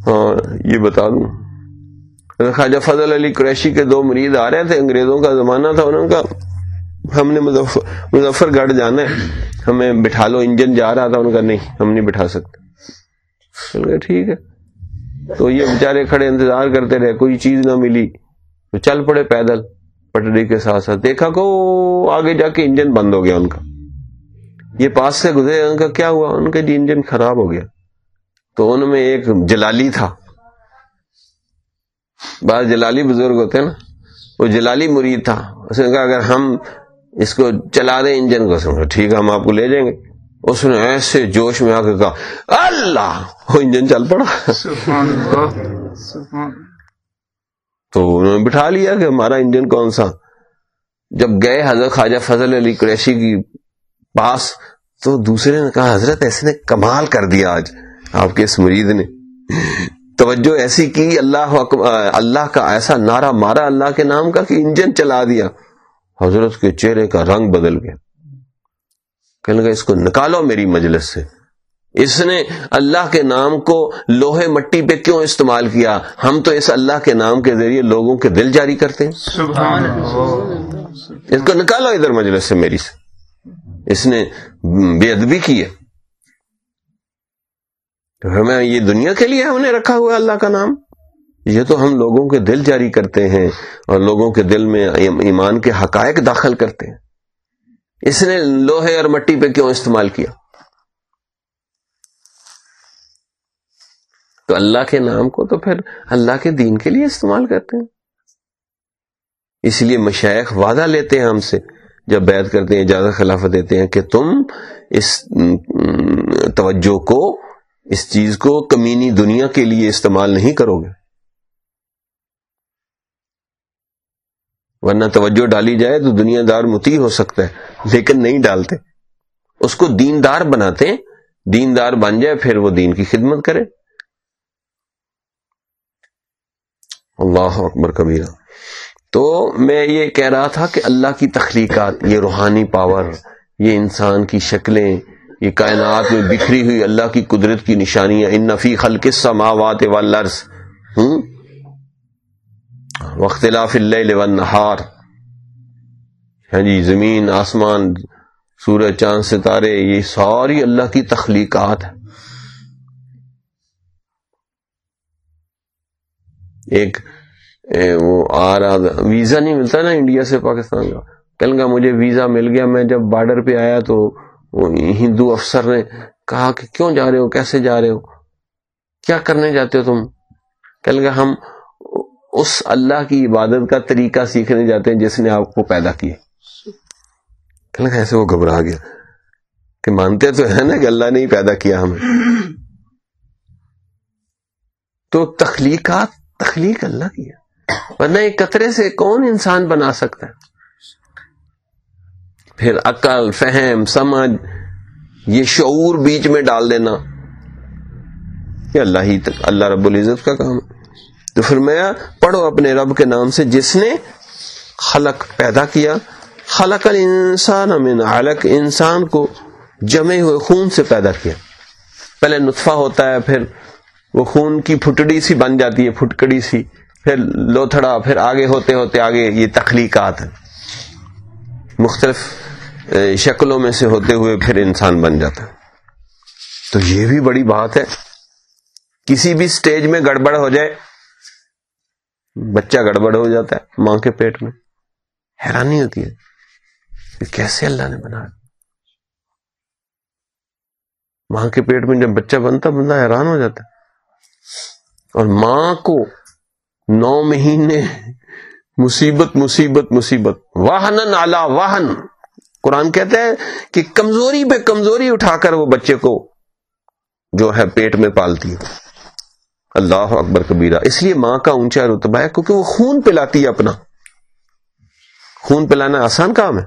ہاں یہ بتا دوں۔ خواجہ فضل علی قریشی کے دو مریض آ رہے تھے، انگریزوں کا زمانہ تھا، انہوں کا ہم نے مظفر گڑھ جانا ہے، ہمیں بٹھا لو، انجن جا رہا تھا ان کا نہیں، ہم نہیں بٹھا سکتے۔ ٹھیک ہے۔ تو یہ بیچارے کھڑے انتظار کرتے رہے، کوئی چیز نہ ملی۔ تو چل پڑے پیدل، پٹری کے ساتھ ساتھ، دیکھا کو آگے جا کے انجن بند ہو گیا ان کا۔ یہ پاس سے گزرے ان کا کیا ہوا؟ ان کا جی انجن خراب ہو گیا۔ تو ان میں ایک جلالی تھا۔ بعض جلالی بزرگ ہوتے ہیں نا وہ جلالی مرید تھا۔ اس نے کہا اگر ہم اس کو چلا دیں انجن کو ٹھیک ہے ہم آپ کو لے جائیں گے۔ اس نے ایسے جوش میں آ کے کہا اللہ! وہ انجن چل پڑا۔ تو انہوں نے بٹھا لیا کہ ہمارا انجن کون سا؟ جب گئے حضرت خواجہ فضل علی قریشی کی پاس تو دوسرے نے کہا حضرت ایسے نے کمال کر دیا آج آپ کے اس مرید نے۔ توجہ ایسی کی اللہ اللہ کا ایسا نعرہ مارا اللہ کے نام کا کہ انجن چلا دیا۔ حضرت کے چہرے کا رنگ بدل گیا۔ کہنے لگا اس کو نکالو میری مجلس سے۔ اس نے اللہ کے نام کو لوہے مٹی پہ کیوں استعمال کیا؟ ہم تو اس اللہ کے نام کے ذریعے لوگوں کے دل جاری کرتے ہیں۔ سبحان اس کو نکالو ادھر مجلس سے میری سے۔ اس نے بے ادبی کی ہے۔ ہمیں یہ دنیا کے لیے ہم نے رکھا ہوا اللہ کا نام۔ یہ تو ہم لوگوں کے دل جاری کرتے ہیں اور لوگوں کے دل میں ایمان کے حقائق داخل کرتے ہیں۔ اس نے لوہے اور مٹی پہ کیوں استعمال کیا؟ تو اللہ کے نام کو تو پھر اللہ کے دین کے لیے استعمال کرتے ہیں۔ اس لیے مشائق وعدہ لیتے ہیں ہم سے جب بیعت کرتے ہیں، اجازت، خلافت دیتے ہیں کہ تم اس توجہ کو، اس چیز کو کمینی دنیا کے لیے استعمال نہیں کرو گے۔ ورنہ توجہ ڈالی جائے تو دنیا دار متی ہو سکتا ہے، لیکن نہیں ڈالتے۔ اس کو دیندار بناتے ہیں دیندار بن جائے، پھر وہ دین کی خدمت کرے۔ اللہ اکبر کبیرہ۔ تو میں یہ کہہ رہا تھا کہ اللہ کی تخلیقات، یہ روحانی پاور، یہ انسان کی شکلیں، یہ کائنات میں بکھری ہوئی اللہ کی قدرت کی نشانیاں، ان نفی خلق سماوات والارض۔ ہوں؟ وختلاف اللیل والنہار ہاں جی زمین، آسمان، سورج، چاند، ستارے، یہ ساری اللہ کی تخلیقات ہیں۔ ایک وہ آ رہا تھا۔ ویزا نہیں ملتا نا انڈیا سے پاکستان کا۔ کل کا مجھے ویزا مل گیا، میں جب بارڈر پہ آیا تو ہندو افسر نے کہا کہ کیوں جا رہے ہو؟ کیسے جا رہے ہو؟ کیا کرنے جاتے ہو تم؟ کل کا ہم اس اللہ کی عبادت کا طریقہ سیکھنے جاتے ہیں جس نے آپ کو پیدا کیا۔ کل کا ایسے وہ گھبرا گیا۔ کہ مانتے تو ہے نا کہ اللہ نے ہی پیدا کیا ہمیں۔ تو تخلیقات، تخلیق اللہ کی ہے۔ ورنہ ایک قطرے سے کون انسان بنا سکتا ہے؟ پھر عقل، فہم، سمجھ، یہ شعور بیچ میں ڈال دینا، یہ اللہ ہی تک، اللہ رب العزت کا کام ہے۔ تو پھر میں پڑھو اپنے رب کے نام سے، جس نے خلق پیدا کیا۔ خلق الانسان من علق، انسان کو جمے ہوئے خون سے پیدا کیا۔ پہلے نطفہ ہوتا ہے، پھر وہ خون کی پھٹڑی سی بن جاتی ہے، پھٹکڑی سی۔ پھر لوتھڑا، پھر آگے ہوتے ہوتے آگے یہ تخلیقات ہیں۔ مختلف شکلوں میں سے ہوتے ہوئے پھر انسان بن جاتا ہے۔ تو یہ بھی بڑی بات ہے۔ کسی بھی سٹیج میں گڑبڑ ہو جائے، بچہ گڑبڑ ہو جاتا ہے ماں کے پیٹ میں۔ حیرانی ہوتی ہے کہ کیسے اللہ نے بنایا ماں کے پیٹ میں جب بچہ بنتا، بندہ حیران ہو جاتا ہے۔ اور ماں کو نو مہینے مصیبت مصیبت مصیبت۔ واہن نالا واہن قرآن کہتے ہیں کہ کمزوری پہ کمزوری اٹھا کر وہ بچے کو جو ہے پیٹ میں پالتی ہے۔ اللہ اکبر کبیرہ۔ اس لیے ماں کا اونچا رتبہ ہے کیونکہ وہ خون پلاتی ہے اپنا۔ خون پلانا آسان کام ہے۔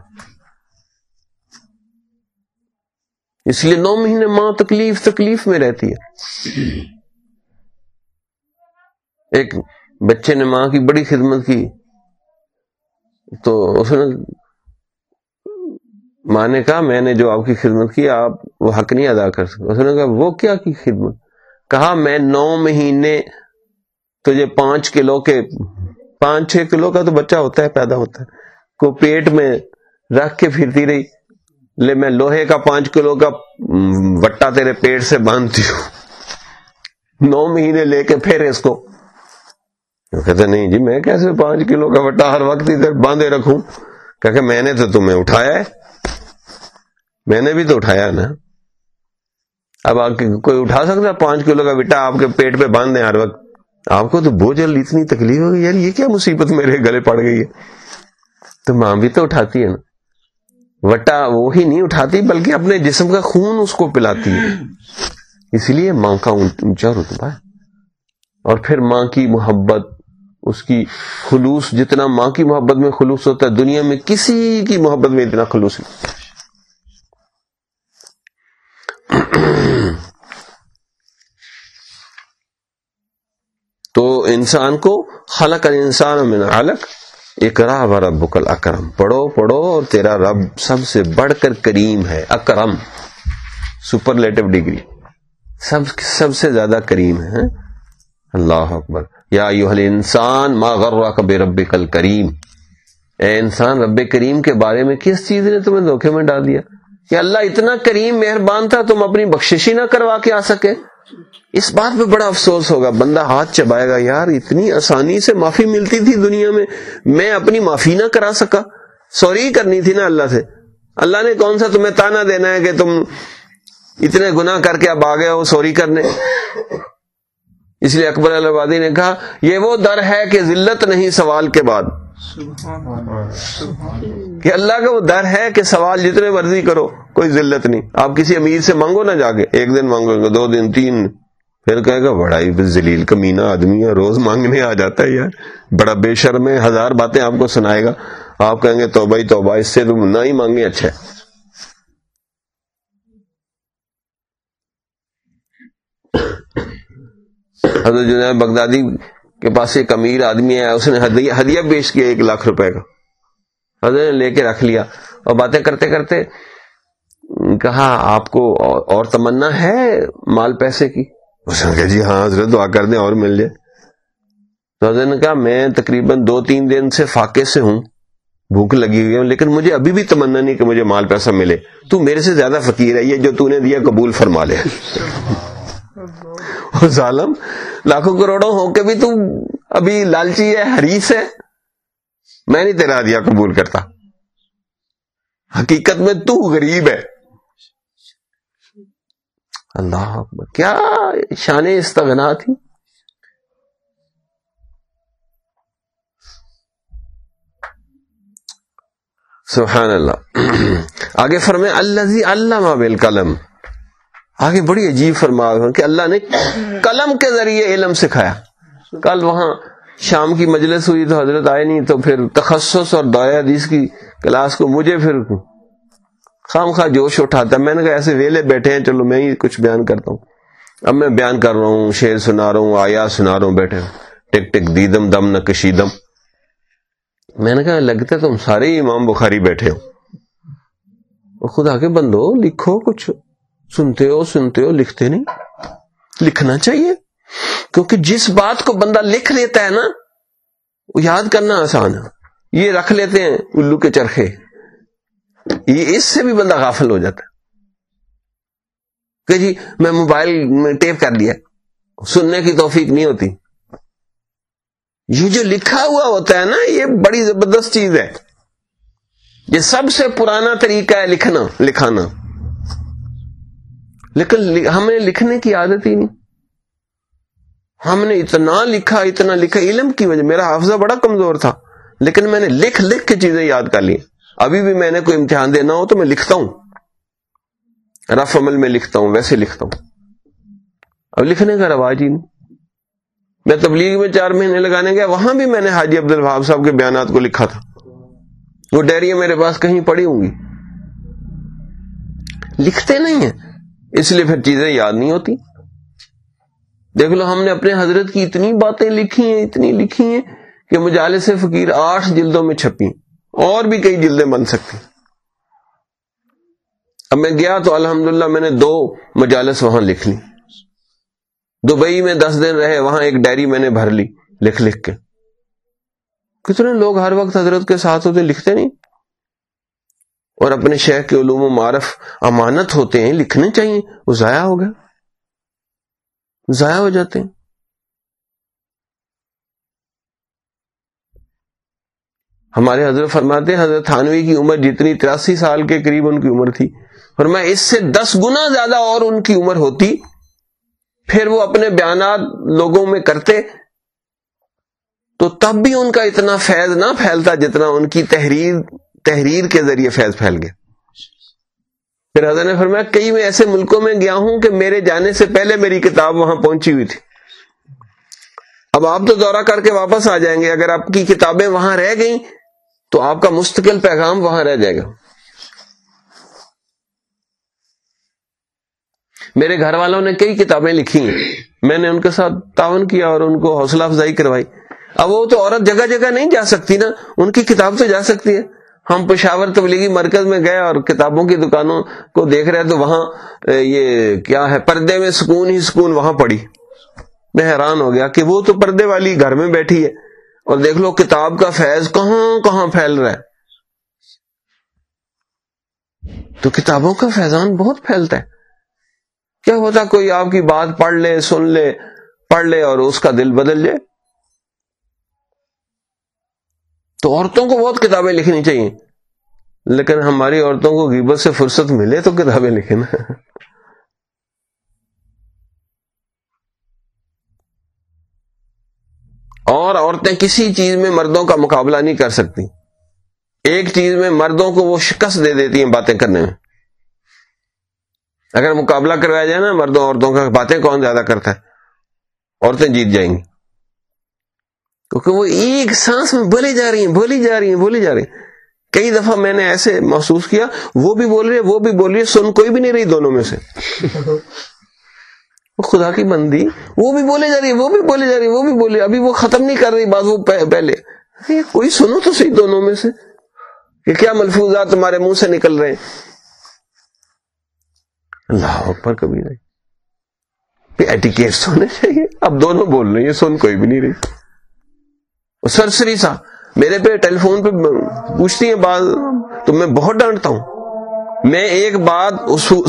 اس لیے نو مہینے ماں تکلیف تکلیف میں رہتی ہے۔ ایک بچے نے ماں کی بڑی خدمت کی۔ تو اس نے ماں نے کہا، میں نے جو آپ کی خدمت کی، آپ وہ حق نہیں ادا کر سکتے اس نے کہا، وہ کیا کی خدمت؟ کہا، میں نو مہینے تجھے پانچ کلو کے، پانچ چھ کلو کا تو بچہ ہوتا ہے، پیدا ہوتا ہے۔ کو پیٹ میں رکھ کے پھرتی رہی۔ لے، میں لوہے کا پانچ کلو کا وٹا تیرے پیٹ سے باندھتی ہوں۔ نو مہینے لے کے پھر اس کو کہتے نہیں جی میں کیسے پانچ کلو کا وٹا ہر وقت ادھر باندھے رکھوں؟ کہ میں نے تو تمہیں اٹھایا ہے۔ میں نے بھی تو اٹھایا نا۔ اب کوئی اٹھا سکتا ہے پانچ کلو کا وٹا آپ کے پیٹ پہ باندھ دیں ہر وقت؟ آپ کو تو بوجھل اتنی تکلیف ہو گئی، یار یہ کیا مصیبت میرے گلے پڑ گئی ہے؟ تو ماں بھی تو اٹھاتی ہے نا۔ وٹا وہی نہیں اٹھاتی، بلکہ اپنے جسم کا خون اس کو پلاتی ہے۔ اس لیے ماں کا اونچا رتبہ ہے۔ اور پھر ماں کی محبت اس کی خلوص، جتنا ماں کی محبت میں خلوص ہوتا ہے، دنیا میں کسی کی محبت میں اتنا خلوص نہیں۔ تو انسان کو خلق انسان میں الگ اکرا و رب بکل اکرم پڑھو پڑھو، اور تیرا رب سب سے بڑھ کر کریم ہے، اکرم۔ Superlative degree. سب سب سے زیادہ کریم ہے ہاں؟ اللہ اکبر۔ یا انسان ما غرہ کب رب کل کریم اے انسان، رب کریم کے بارے میں کس چیز نے تمہیں دھوکے میں ڈال دیا؟ کہ اللہ اتنا کریم، مہربان تھا، تم اپنی بخششی نہ کروا کے آ سکے۔ اس بات پہ بڑا افسوس ہوگا۔ بندہ ہاتھ چبائے گا، یار، اتنی آسانی سے معافی ملتی تھی دنیا میں میں اپنی معافی نہ کرا سکا۔ سوری کرنی تھی نا اللہ سے۔ اللہ نے کون سا تمہیں تانا دینا ہے کہ تم اتنے گنا کر کے اب آ گئے ہو سوری کرنے؟ اس لیے اکبر البادی نے کہا یہ وہ در ہے کہ ذلت نہیں سوال کے بعد۔ کہ اللہ کا وہ در ہے کہ سوال جتنے مرضی کرو کوئی ذلت نہیں۔ آپ کسی امیر سے مانگو نہ جا کے ایک دن مانگو گے دو دن تین۔ پھر کہے گا بڑا ہی ذلیل کمینہ آدمی ہے روز مانگنے آ جاتا ہے یار۔ بڑا بے شرم ہے ہزار باتیں آپ کو سنائے گا۔ آپ کہیں گے توبہ ہی توبہ اس سے تم نہ ہی مانگے اچھا ہے۔ حضرت جنید بغدادی کے پاس ایک امیر آدمی ہے اس نے ہدیہ پیش کیا ایک لاکھ روپے کا۔ حضرت نے لے کے رکھ لیا۔ اور باتیں کرتے کرتے کہا، آپ کو اور تمنا ہے مال پیسے کی؟ اس نے کہا جی ہاں حضرت دعا کر دیں اور مل جائے۔ تو حضرت نے کہا، میں تقریباً دو تین دن سے فاقے سے ہوں۔ بھوک لگی ہوئی ہوں لیکن مجھے ابھی بھی تمنا نہیں کہ مجھے مال پیسہ ملے۔ تو میرے سے زیادہ فقیر ہے، یہ جو تو نے دیا قبول فرما لے۔ ظالم، لاکھوں کروڑوں ہو کے بھی تو ابھی لالچی ہے، حریص ہے۔ میں نہیں تیرا دیا قبول کرتا۔ حقیقت میں تو غریب ہے۔ اللہ کیا شان استغنا تھی۔ سبحان اللہ۔ آگے فرمائے اللہ اللہ قلم آگے بڑی عجیب فرما کہ اللہ نے قلم کے ذریعے علم سکھایا۔ کل وہاں شام کی مجلس ہوئی تو حضرت آئے نہیں تو پھر تخصص اور دعا حدیث کی کلاس کو مجھے پھر خام خواہ جوش اٹھاتا میں نے کہا ایسے ویلے بیٹھے ہیں، چلو میں ہی کچھ بیان کرتا ہوں۔ اب میں بیان کر رہا ہوں، شعر سنا رہا ہوں آیا سنا رہا ہوں، بیٹھے ٹک ٹک، دیدم دم نہ کشیدم میں نے کہا لگتا تم سارے امام بخاری بیٹھے ہو۔ خدا کے بندو، لکھو کچھ۔ سنتے ہو سنتے ہو، لکھتے نہیں۔ لکھنا چاہیے۔ کیونکہ جس بات کو بندہ لکھ لیتا ہے نا، وہ یاد کرنا آسان ہے۔ یہ رکھ لیتے ہیں الو کے چرخے۔ یہ اس سے بھی بندہ غافل ہو جاتا ہے۔ کہ جی میں موبائل میں ٹیپ کر لیا سننے کی توفیق نہیں ہوتی۔ یہ جو لکھا ہوا ہوتا ہے نا، یہ بڑی زبردست چیز ہے۔ یہ سب سے پرانا طریقہ ہے لکھنا، لکھانا۔ لیکن ہمیں لکھنے کی عادت ہی نہیں۔ ہم نے اتنا لکھا اتنا لکھا، علم کی وجہ میرا حافظہ بڑا کمزور تھا، لیکن میں نے لکھ لکھ کے چیزیں یاد کر لی ابھی بھی میں نے کوئی امتحان دینا ہو تو میں لکھتا ہوں۔ رف عمل میں لکھتا ہوں، ویسے لکھتا ہوں۔ اب لکھنے کا رواج ہی نہیں۔ میں تبلیغ میں چار مہینے لگانے گیا، وہاں بھی میں نے حاجی عبد الوہاب صاحب کے بیانات کو لکھا تھا۔ وہ ڈیری میرے پاس کہیں پڑی ہوں گی۔ لکھتے نہیں ہیں۔ اس لیے پھر چیزیں یاد نہیں ہوتی۔ دیکھ لو، ہم نے اپنے حضرت کی اتنی باتیں لکھی ہیں، اتنی لکھی ہیں کہ مجالے سے فقیر آٹھ جلدوں میں چھپی اور بھی کئی جلدیں بن سکتی۔ اب میں گیا تو الحمدللہ میں نے دو مجالس وہاں لکھ لی۔ دبئی میں دس دن رہے، وہاں ایک ڈائری میں نے بھر لی لکھ لکھ کے۔ کتنے لوگ ہر وقت حضرت کے ساتھ ہوتے، لکھتے نہیں؟ اور اپنے شیخ کے علوم و معرف امانت ہوتے ہیں، لکھنے چاہیے، وہ ضائع ہو گیا ضائع ہو جاتے ہیں۔ ہمارے حضرت فرماتے ہیں، حضرت تھانوی کی عمر جتنی تراسی سال کے قریب ان کی عمر تھی۔ اور میں اس سے دس گنا زیادہ اور ان کی عمر ہوتی۔ پھر وہ اپنے بیانات لوگوں میں کرتے۔ تو تب بھی ان کا اتنا فیض نہ پھیلتا جتنا ان کی تحریر تحریر کے ذریعے فیض پھیل گیا پھر حضرت نے فرمایا، کئی میں ایسے ملکوں میں گیا ہوں کہ میرے جانے سے پہلے میری کتاب وہاں پہنچی ہوئی تھی۔ اب آپ تو دورہ کر کے واپس آ جائیں گے۔ اگر آپ کی کتابیں وہاں رہ گئیں، تو آپ کا مستقل پیغام وہاں رہ جائے گا۔ میرے گھر والوں نے کئی کتابیں لکھی ہیں۔ میں نے ان کے ساتھ تعاون کیا اور ان کو حوصلہ افزائی کروائی۔ اب وہ تو عورت جگہ جگہ نہیں جا سکتی نا۔ ان کی کتاب تو جا سکتی ہے۔ ہم پشاور تبلیغی مرکز میں گئے اور کتابوں کی دکانوں کو دیکھ رہے تو وہاں یہ کیا ہے، پردے میں سکون ہی سکون وہاں پڑی۔ میں حیران ہو گیا کہ وہ تو پردے والی گھر میں بیٹھی ہے۔ اور دیکھ لو کتاب کا فیض کہاں کہاں پھیل رہا ہے۔ تو کتابوں کا فیضان بہت پھیلتا ہے۔ کیا ہوتا کوئی آپ کی بات پڑھ لے، سن لے، پڑھ لے اور اس کا دل بدل جائے؟ تو عورتوں کو بہت کتابیں لکھنی چاہیے۔ لیکن ہماری عورتوں کو غیبت سے فرصت ملے تو کتابیں لکھیں۔ نا اور عورتیں کسی چیز میں مردوں کا مقابلہ نہیں کر سکتی۔ ایک چیز میں مردوں کو وہ شکست دے دیتی ہیں باتیں کرنے میں۔ اگر مقابلہ کروایا جائے نا، مردوں عورتوں کا باتیں کون زیادہ کرتا ہے؟ عورتیں جیت جائیں گی۔ کیونکہ وہ ایک سانس میں بولی جا رہی ہیں، بولی جا رہی ہیں، بولی جا رہی ہیں۔ کئی دفعہ میں نے ایسے محسوس کیا، وہ بھی بول رہی ہے وہ بھی بول رہی ہے سن کوئی بھی نہیں رہی دونوں میں سے۔ خدا کی بندی، وہ بھی بولے جا رہی ہے وہ بھی بولے جا رہی ہے وہ بھی بولے۔ ابھی وہ ختم نہیں کر رہی بات وہ پہلے۔ کوئی سنو تو صحیح دونوں میں سے۔ کہ کیا ملفوظات تمہارے منہ سے نکل رہے ہیں؟ اللہ پر کبھی نہیں۔ ایٹیکیٹس ہونے چاہیے۔ اب دونوں بول رہے ہیں سن کوئی بھی نہیں رہی۔ سرسری سا میرے پہ ٹیلی فون پہ پوچھتی ہیں بات، تو میں بہت ڈانٹتا ہوں۔ میں ایک بات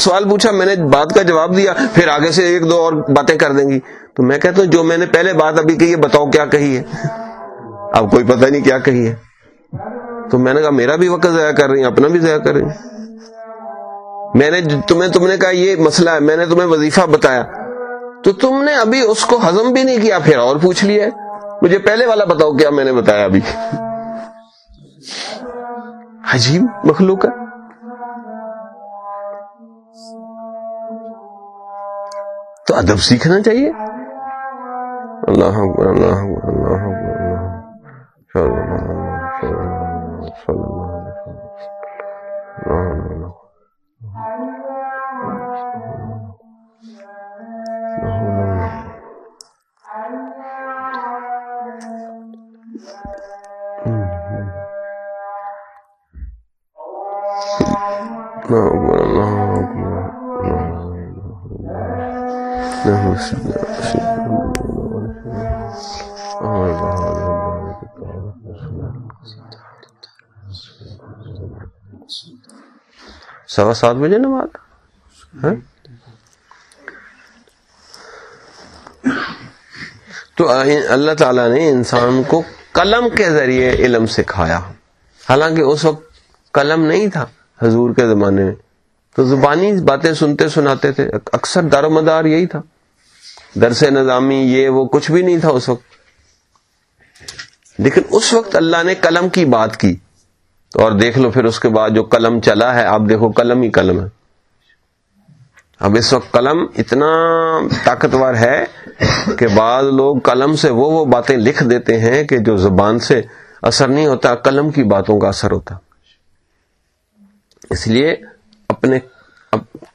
سوال پوچھا، میں نے بات کا جواب دیا، پھر آگے سے ایک دو اور باتیں کر دیں گی۔ تو میں کہتا ہوں، جو میں نے پہلے بات ابھی کہی ہے، بتاؤ کیا کہی ہے۔ اب کوئی پتہ نہیں کیا کہی ہے۔ تو میں نے کہا، میرا بھی وقت ضائع کر رہی ہیں، اپنا بھی ضائع کر رہی ہیں۔ میں نے تمہیں، تم نے کہا، یہ مسئلہ ہے، میں نے تمہیں وظیفہ بتایا۔ تو تم نے ابھی اس کو ہضم بھی نہیں کیا، پھر اور پوچھ لیا مجھے پہلے والا بتاؤ، کیا میں نے بتایا ابھی؟ عجیب مخلوق ہے۔ تو ادب سیکھنا چاہیے۔ اللہ اللہ سوا سات بجے نماز؟ ہاں؟ تو اللہ تعالیٰ نے انسان کو قلم کے ذریعے علم سکھایا۔ حالانکہ اس وقت قلم نہیں تھا حضور کے زمانے میں۔ تو زبانی باتیں سنتے سناتے تھے۔ اکثر دار و مدار یہی تھا۔ درس نظامی یہ وہ کچھ بھی نہیں تھا اس وقت۔ لیکن اس وقت اللہ نے قلم کی بات کی۔ اور دیکھ لو پھر اس کے بعد جو قلم چلا ہے، آپ دیکھو قلم ہی قلم ہے۔ اب اس وقت قلم اتنا طاقتور ہے کہ بعض لوگ قلم سے وہ وہ باتیں لکھ دیتے ہیں کہ جو زبان سے اثر نہیں ہوتا، قلم کی باتوں کا اثر ہوتا۔ اس لیے اپنے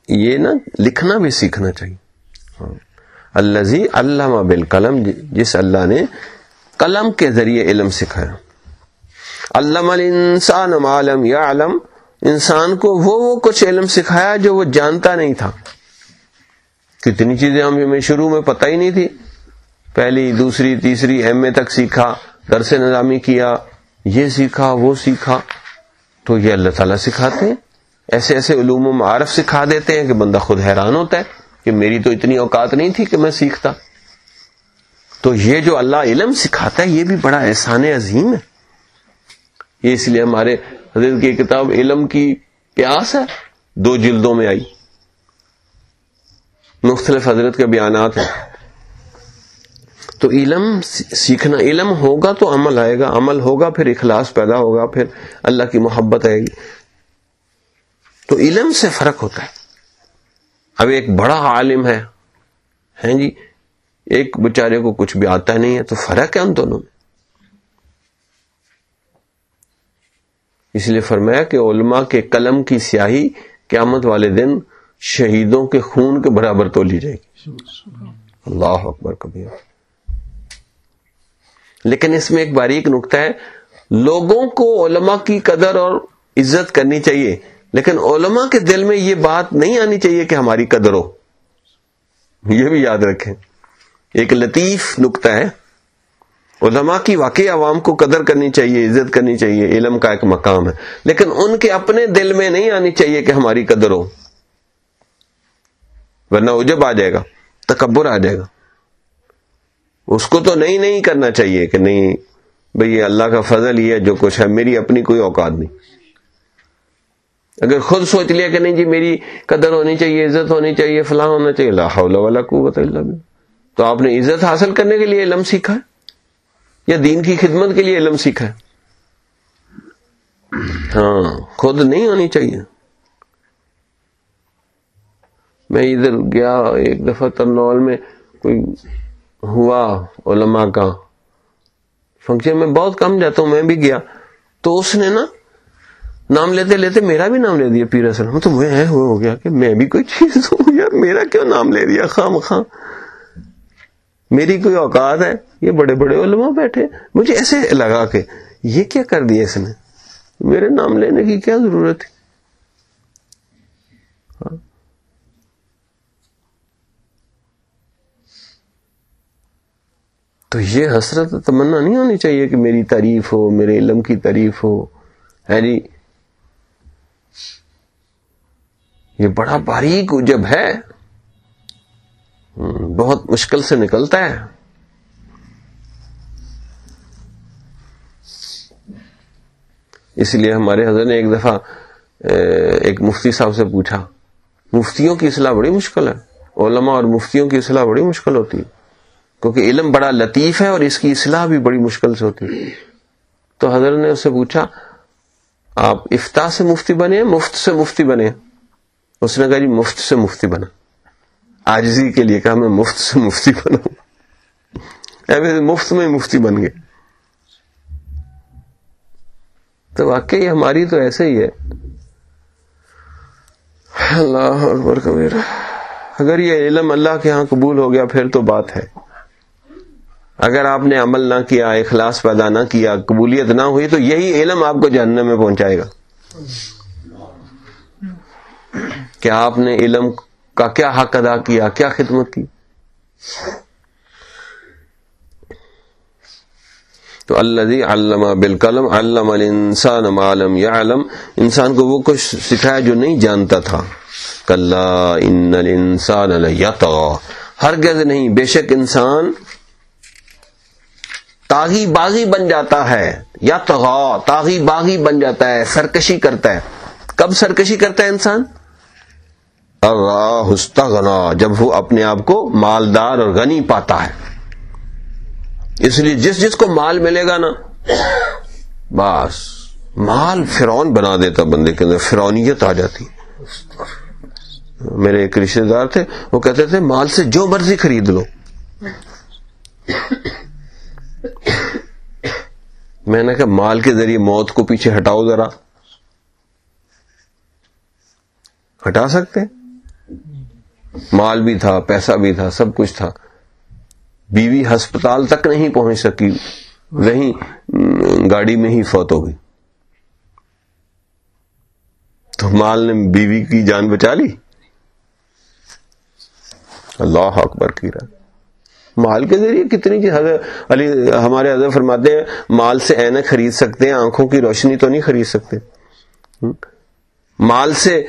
یہ نا، لکھنا بھی سیکھنا چاہیے۔ ہاں۔ الزی علامہ بال قلم جس اللہ نے قلم کے ذریعے علم سکھایا۔ علم الانسان عالم یا علم انسان کو وہ وہ کچھ علم سکھایا جو وہ جانتا نہیں تھا۔ کتنی چیزیں ہمیں شروع میں پتہ ہی نہیں تھی۔ پہلی، دوسری، تیسری، ایم اے تک سیکھا، درس نظامی کیا، یہ سیکھا، وہ سیکھا۔ تو یہ اللہ تعالیٰ سکھاتے ہیں۔ ایسے ایسے علوم و معارف سکھا دیتے ہیں کہ بندہ خود حیران ہوتا ہے کہ میری تو اتنی اوقات نہیں تھی کہ میں سیکھتا۔ تو یہ جو اللہ علم سکھاتا ہے، یہ بھی بڑا احسان عظیم ہے۔ یہ اس لیے ہمارے حضرت کی کتاب علم کی پیاس ہے، دو جلدوں میں آئی۔ مختلف حضرت کے بیانات ہیں۔ تو علم سیکھنا، علم ہوگا تو عمل آئے گا، عمل ہوگا پھر اخلاص پیدا ہوگا، پھر اللہ کی محبت آئے گی۔ تو علم سے فرق ہوتا ہے۔ اب ایک بڑا عالم ہے، ہیں جی ایک بیچارے کو کچھ بھی آتا نہیں ہے، تو فرق ہے ان دونوں میں۔ اس لیے فرمایا کہ علماء کے قلم کی سیاہی قیامت والے دن شہیدوں کے خون کے برابر تو لی جائے گی۔ اللہ اکبر کبھی لیکن اس میں ایک باریک نقطہ ہے، لوگوں کو علماء کی قدر اور عزت کرنی چاہیے، لیکن علماء کے دل میں یہ بات نہیں آنی چاہیے کہ ہماری قدر ہو۔ یہ بھی یاد رکھیں۔ ایک لطیف نقطہ ہے۔ علماء کی واقعی عوام کو قدر کرنی چاہیے، عزت کرنی چاہیے، علم کا ایک مقام ہے۔ لیکن ان کے اپنے دل میں نہیں آنی چاہیے کہ ہماری قدر ہو۔ ورنہ عجب آ جائے گا، تکبر آ جائے گا۔ اس کو تو نہیں نہیں کرنا چاہیے کہ نہیں، بھئی اللہ کا فضل ہی ہے، جو کچھ ہے، میری اپنی کوئی اوقات نہیں۔ اگر خود سوچ لیا کہ نہیں جی میری قدر ہونی چاہیے، عزت ہونی چاہیے، فلاں ہونا چاہیے اللہ والا قوت اللہ تو آپ نے عزت حاصل کرنے کے لیے علم سیکھا ہے؟ یا دین کی خدمت کے لیے علم سیکھا ہے؟ ہاں خود نہیں ہونی چاہیے۔ میں ادھر گیا ایک دفعہ ترنول میں کوئی ہوا علماء کا۔ فنکشن میں بہت کم جاتا ہوں، میں بھی گیا۔ تو اس نے نا نام لیتے لیتے میرا بھی نام لے دیا، پیر اسلم تو میں ہو گیا کہ میں بھی کوئی چیز ہوں، یار، میرا کیوں نام لے دیا؟ خام خام میری کوئی اوقات ہے؟ یہ بڑے بڑے علماء بیٹھے۔ مجھے ایسے لگا کہ یہ کیا کر دیا اس نے؟ میرے نام لینے کی کیا ضرورت تھی ہاں۔ تو یہ حسرت تمنا نہیں ہونی چاہیے کہ میری تعریف ہو، میرے علم کی تعریف ہو۔ ہے جی یہ بڑا باریک جب ہے۔ بہت مشکل سے نکلتا ہے۔ اس لیے ہمارے حضرت نے ایک دفعہ ایک مفتی صاحب سے پوچھا، مفتیوں کی اصلاح بڑی مشکل ہے؟ علماء اور مفتیوں کی اصلاح بڑی مشکل ہوتی ہے۔ کیونکہ علم بڑا لطیف ہے اور اس کی اصلاح بھی بڑی مشکل سے ہوتی ہے۔ تو حضرت نے اس سے پوچھا، آپ افتا سے مفتی بنے مفت سے مفتی بنے اس نے کہا جی مفت سے مفتی بنا۔ آجزی کے لیے کہا میں مفت سے مفتی بنوں مفت میں مفتی بن گئے۔ تو واقعی ہماری تو ایسے ہی ہے۔ اللہ اکبر کبیر۔ اگر یہ علم اللہ کے ہاں قبول ہو گیا، پھر تو بات ہے۔ اگر آپ نے عمل نہ کیا، اخلاص پیدا نہ کیا، قبولیت نہ ہوئی، تو یہی علم آپ کو جہنم میں پہنچائے گا۔ کہ آپ نے علم کا کیا حق ادا کیا کیا خدمت کی؟ تو اللہ علامہ بالکلم علم الانسان عالم یا علم انسان کو وہ کچھ سکھایا جو نہیں جانتا تھا۔ کل ان انسان ہرگز نہیں، بے شک انسان تاغی باغی بن جاتا ہے۔ یا تاغی باغی بن جاتا ہے، سرکشی کرتا ہے۔ کب سرکشی کرتا ہے انسان؟ غنا جب وہ اپنے آپ کو مالدار اور غنی پاتا ہے۔ اس لیے جس جس کو مال ملے گا نا، بس مال فرون بنا دیتا بندے کے اندر فرونیت آ جاتی۔ میرے ایک رشتے دار تھے، وہ کہتے تھے، مال سے جو مرضی خرید لو۔ میں نے کہا، مال کے ذریعے موت کو پیچھے ہٹاؤ ذرا۔ ہٹا سکتے؟ مال بھی تھا، پیسہ بھی تھا، سب کچھ تھا۔ بیوی ہسپتال تک نہیں پہنچ سکی وہیں گاڑی میں ہی فوت ہو گئی۔ تو مال نے بیوی کی جان بچا لی؟ اللہ اکبر کی رہا مال کے ذریعے کتنی چیز علی ہمارے حضرت فرماتے ہیں، مال سے اینک خرید سکتے ہیں، آنکھوں کی روشنی تو نہیں خرید سکتے۔ مال سے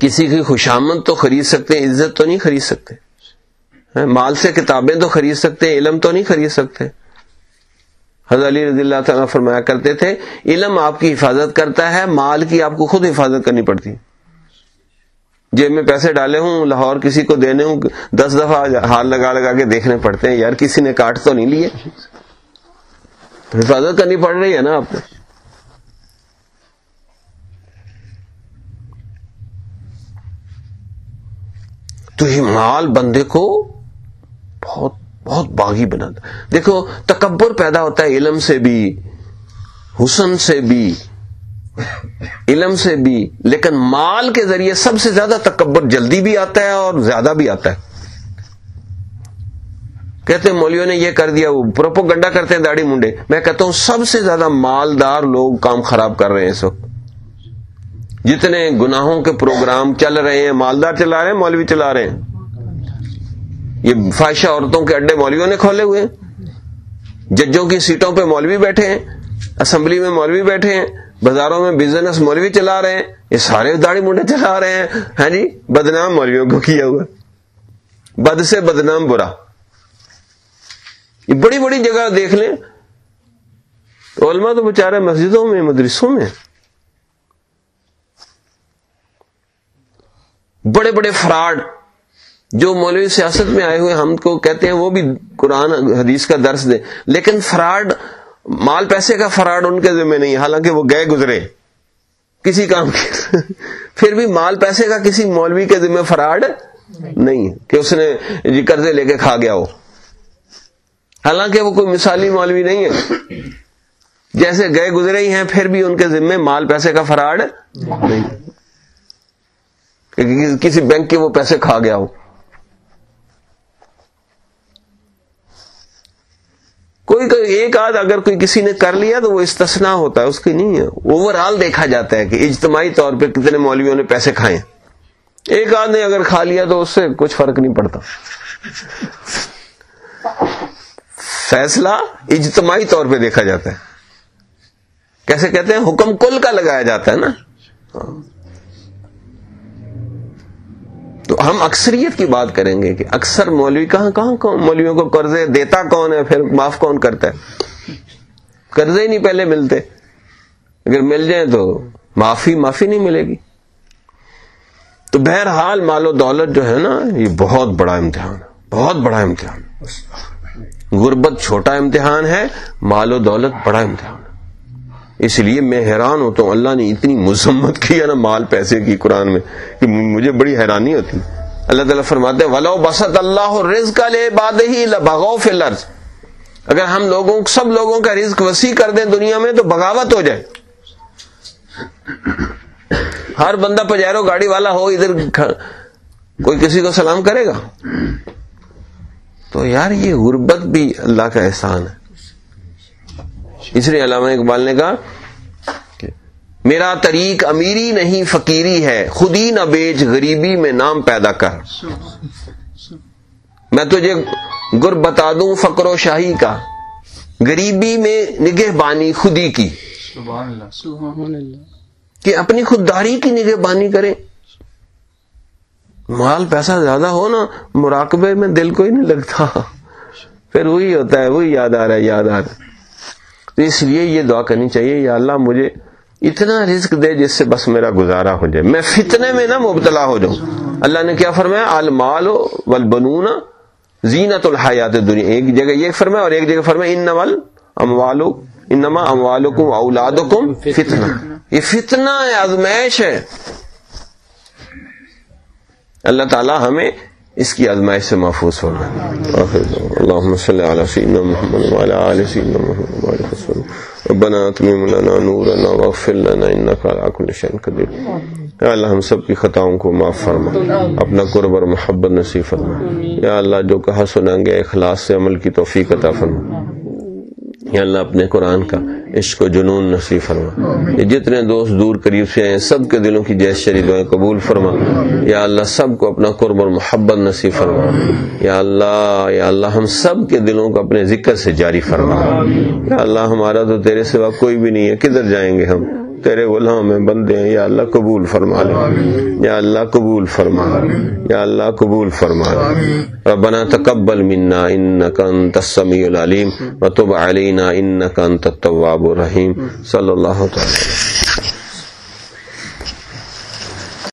کسی کی خوشامد تو خرید سکتے ہیں، عزت تو نہیں خرید سکتے۔ ہاں، مال سے کتابیں تو خرید سکتے ہیں، علم تو نہیں خرید سکتے۔ حضرت علی رضی اللہ تعالیٰ فرمایا کرتے تھے، علم آپ کی حفاظت کرتا ہے، مال کی آپ کو خود حفاظت کرنی پڑتی۔ جیب میں پیسے ڈالے ہوں، لاہور کسی کو دینے ہوں، دس دفعہ ہاتھ لگا لگا کے دیکھنے پڑتے ہیں، یار کسی نے کاٹ تو نہیں لیے؟ حفاظت کرنی پڑ رہی ہے نا آپ کو۔ تو یہ مال بندے کو بہت بہت باغی بناتا دیکھو، تکبر پیدا ہوتا ہے علم سے بھی، حسن سے بھی، علم سے بھی۔ لیکن مال کے ذریعے سب سے زیادہ تکبر جلدی بھی آتا ہے اور زیادہ بھی آتا ہے۔ کہتے ہیں مولیوں نے یہ کر دیا، وہ پروپو گنڈا کرتے ہیں داڑھی منڈے میں کہتا ہوں، سب سے زیادہ مالدار لوگ کام خراب کر رہے ہیں اس وقت۔ جتنے گناہوں کے پروگرام چل رہے ہیں، مالدار چلا رہے ہیں، مولوی چلا رہے ہیں۔ یہ فائشہ عورتوں کے اڈے مولویوں نے کھولے ہوئے ججوں کی سیٹوں پہ مولوی بیٹھے ہیں، اسمبلی میں مولوی بیٹھے ہیں، بازاروں میں بزنس مولوی چلا رہے ہیں۔ یہ سارے داڑھی منڈے چلا رہے ہیں۔ ہاں جی بدنام مولویوں کو کیا ہوا؟ بد سے بدنام برا۔ یہ بڑی بڑی جگہ دیکھ لیں۔ علماء تو بچارے مسجدوں میں، مدرسوں میں۔ بڑے بڑے فراڈ جو مولوی سیاست میں آئے ہوئے ہم کو کہتے ہیں وہ بھی قرآن حدیث کا درس دے۔ لیکن فراڈ، مال پیسے کا فراڈ ان کے ذمہ نہیں، حالانکہ وہ گئے گزرے۔ کسی کام کے۔ (laughs) پھر بھی مال پیسے کا کسی مولوی کے ذمہ فراڈ نہیں ہے کہ اس نے جی قرضے لے کے کھا گیا ہو۔ حالانکہ وہ کوئی مثالی مولوی نہیں ہے۔ جیسے گئے گزرے ہی ہیں، پھر بھی ان کے ذمے مال پیسے کا فراڈ نہیں۔ کسی بینک کے وہ پیسے کھا گیا ہو۔ کوئی ایک آدھ اگر کوئی کسی نے کر لیا تو وہ استثنا ہوتا ہے، اس کی نہیں ہے۔ اوور آل دیکھا جاتا ہے کہ اجتماعی طور پہ کتنے مولویوں نے پیسے کھائے۔ ایک آدھ نے اگر کھا لیا تو اس سے کچھ فرق نہیں پڑتا۔ فیصلہ اجتماعی طور پہ دیکھا جاتا ہے۔ کیسے کہتے ہیں؟ حکم کل کا لگایا جاتا ہے نا۔ تو ہم اکثریت کی بات کریں گے کہ اکثر مولوی کہاں کہاں کون مولویوں کو قرضے دیتا کون ہے؟ پھر معاف کون کرتا ہے؟ قرضے ہی نہیں پہلے ملتے۔ اگر مل جائیں تو معافی معافی نہیں ملے گی۔ تو بہرحال مال و دولت جو ہے نا، یہ بہت بڑا امتحان ہے۔ بہت بڑا امتحان۔ غربت چھوٹا امتحان ہے، مال و دولت بڑا امتحان۔ اس لیے میں حیران ہوتا ہوں، اللہ نے اتنی مذمت کی ہے نا مال پیسے کی قرآن میں کہ مجھے بڑی حیرانی ہوتی۔ اللہ تعالیٰ فرماتے ولو بسط اللہ رزق لے ہی اگر ہم لوگوں سب لوگوں کا رزق وسیع کر دیں دنیا میں تو بغاوت ہو جائے۔ ہر بندہ پجیرو گاڑی والا ہو، ادھر کوئی کسی کو سلام کرے گا؟ تو یار یہ غربت بھی اللہ کا احسان ہے۔ اس لیے علامہ اقبال نے کہا میرا طریق امیری نہیں، فقیری ہے۔ خودی نہ بیچ، غریبی میں نام پیدا کر۔ میں تجھے گر بتا دوں فقر و شاہی کا۔ غریبی میں نگہ بانی خودی کی۔ کہ اپنی خودداری کی نگہ بانی کرے۔ مال پیسہ زیادہ ہو نا، مراقبے میں دل کو ہی نہیں لگتا۔ پھر وہی ہوتا ہے، وہی یاد آ رہا ہے، یاد آ رہا ہے۔ تو اس لیے یہ دعا کرنی چاہیے، یا اللہ مجھے اتنا رزق دے جس سے بس میرا گزارا ہو جائے۔ میں فتنے میں نہ مبتلا ہو جاؤں۔ اللہ نے کیا فرمایا؟ المال والبنون زینت الحیات دنیا ایک جگہ یہ فرمایا اور ایک جگہ فرمایا ان نول اموالو انما اموالکم اولادکم فتنہ۔ یہ فتنہ ہے آزمائش ہے۔ اللہ تعالی ہمیں اس کی آزمائش سے محفوظ ہونا اللہم صلی علی سیدنا محمد وعلی آل سیدنا محمد وعلی وسلم ربنا اتمم لنا نورنا واغفر لنا انك على كل شيء قدير یا اللہ، ہم سب کی خطاؤں کو معاف فرما۔ اپنا قرب اور محبت نصیب فرما۔ یا اللہ، جو کہا سنیں گے، اخلاص سے عمل کی توفیق عطا فرما۔ یا اللہ اپنے قرآن کا عشق و جنون نصیب فرما۔ یہ جتنے دوست دور قریب سے ہیں سب کے دلوں کی جیس شری دعائیں قبول فرما۔ یا اللہ سب کو اپنا قرب اور محبت نصیب فرما۔ یا اللہ یا اللہ ہم سب کے دلوں کو اپنے ذکر سے جاری فرما۔ یا اللہ ہمارا تو تیرے سوا کوئی بھی نہیں ہے، کدھر جائیں گے ہم؟ تیرے غلام میں بندے ہیں یا اللہ قبول فرما لے۔ یا اللہ قبول فرما یا اللہ قبول فرما لے۔ ربنا تقبل منا انك انت السميع العليم وتب علينا انك انت التواب الرحيم صلى الله تعالى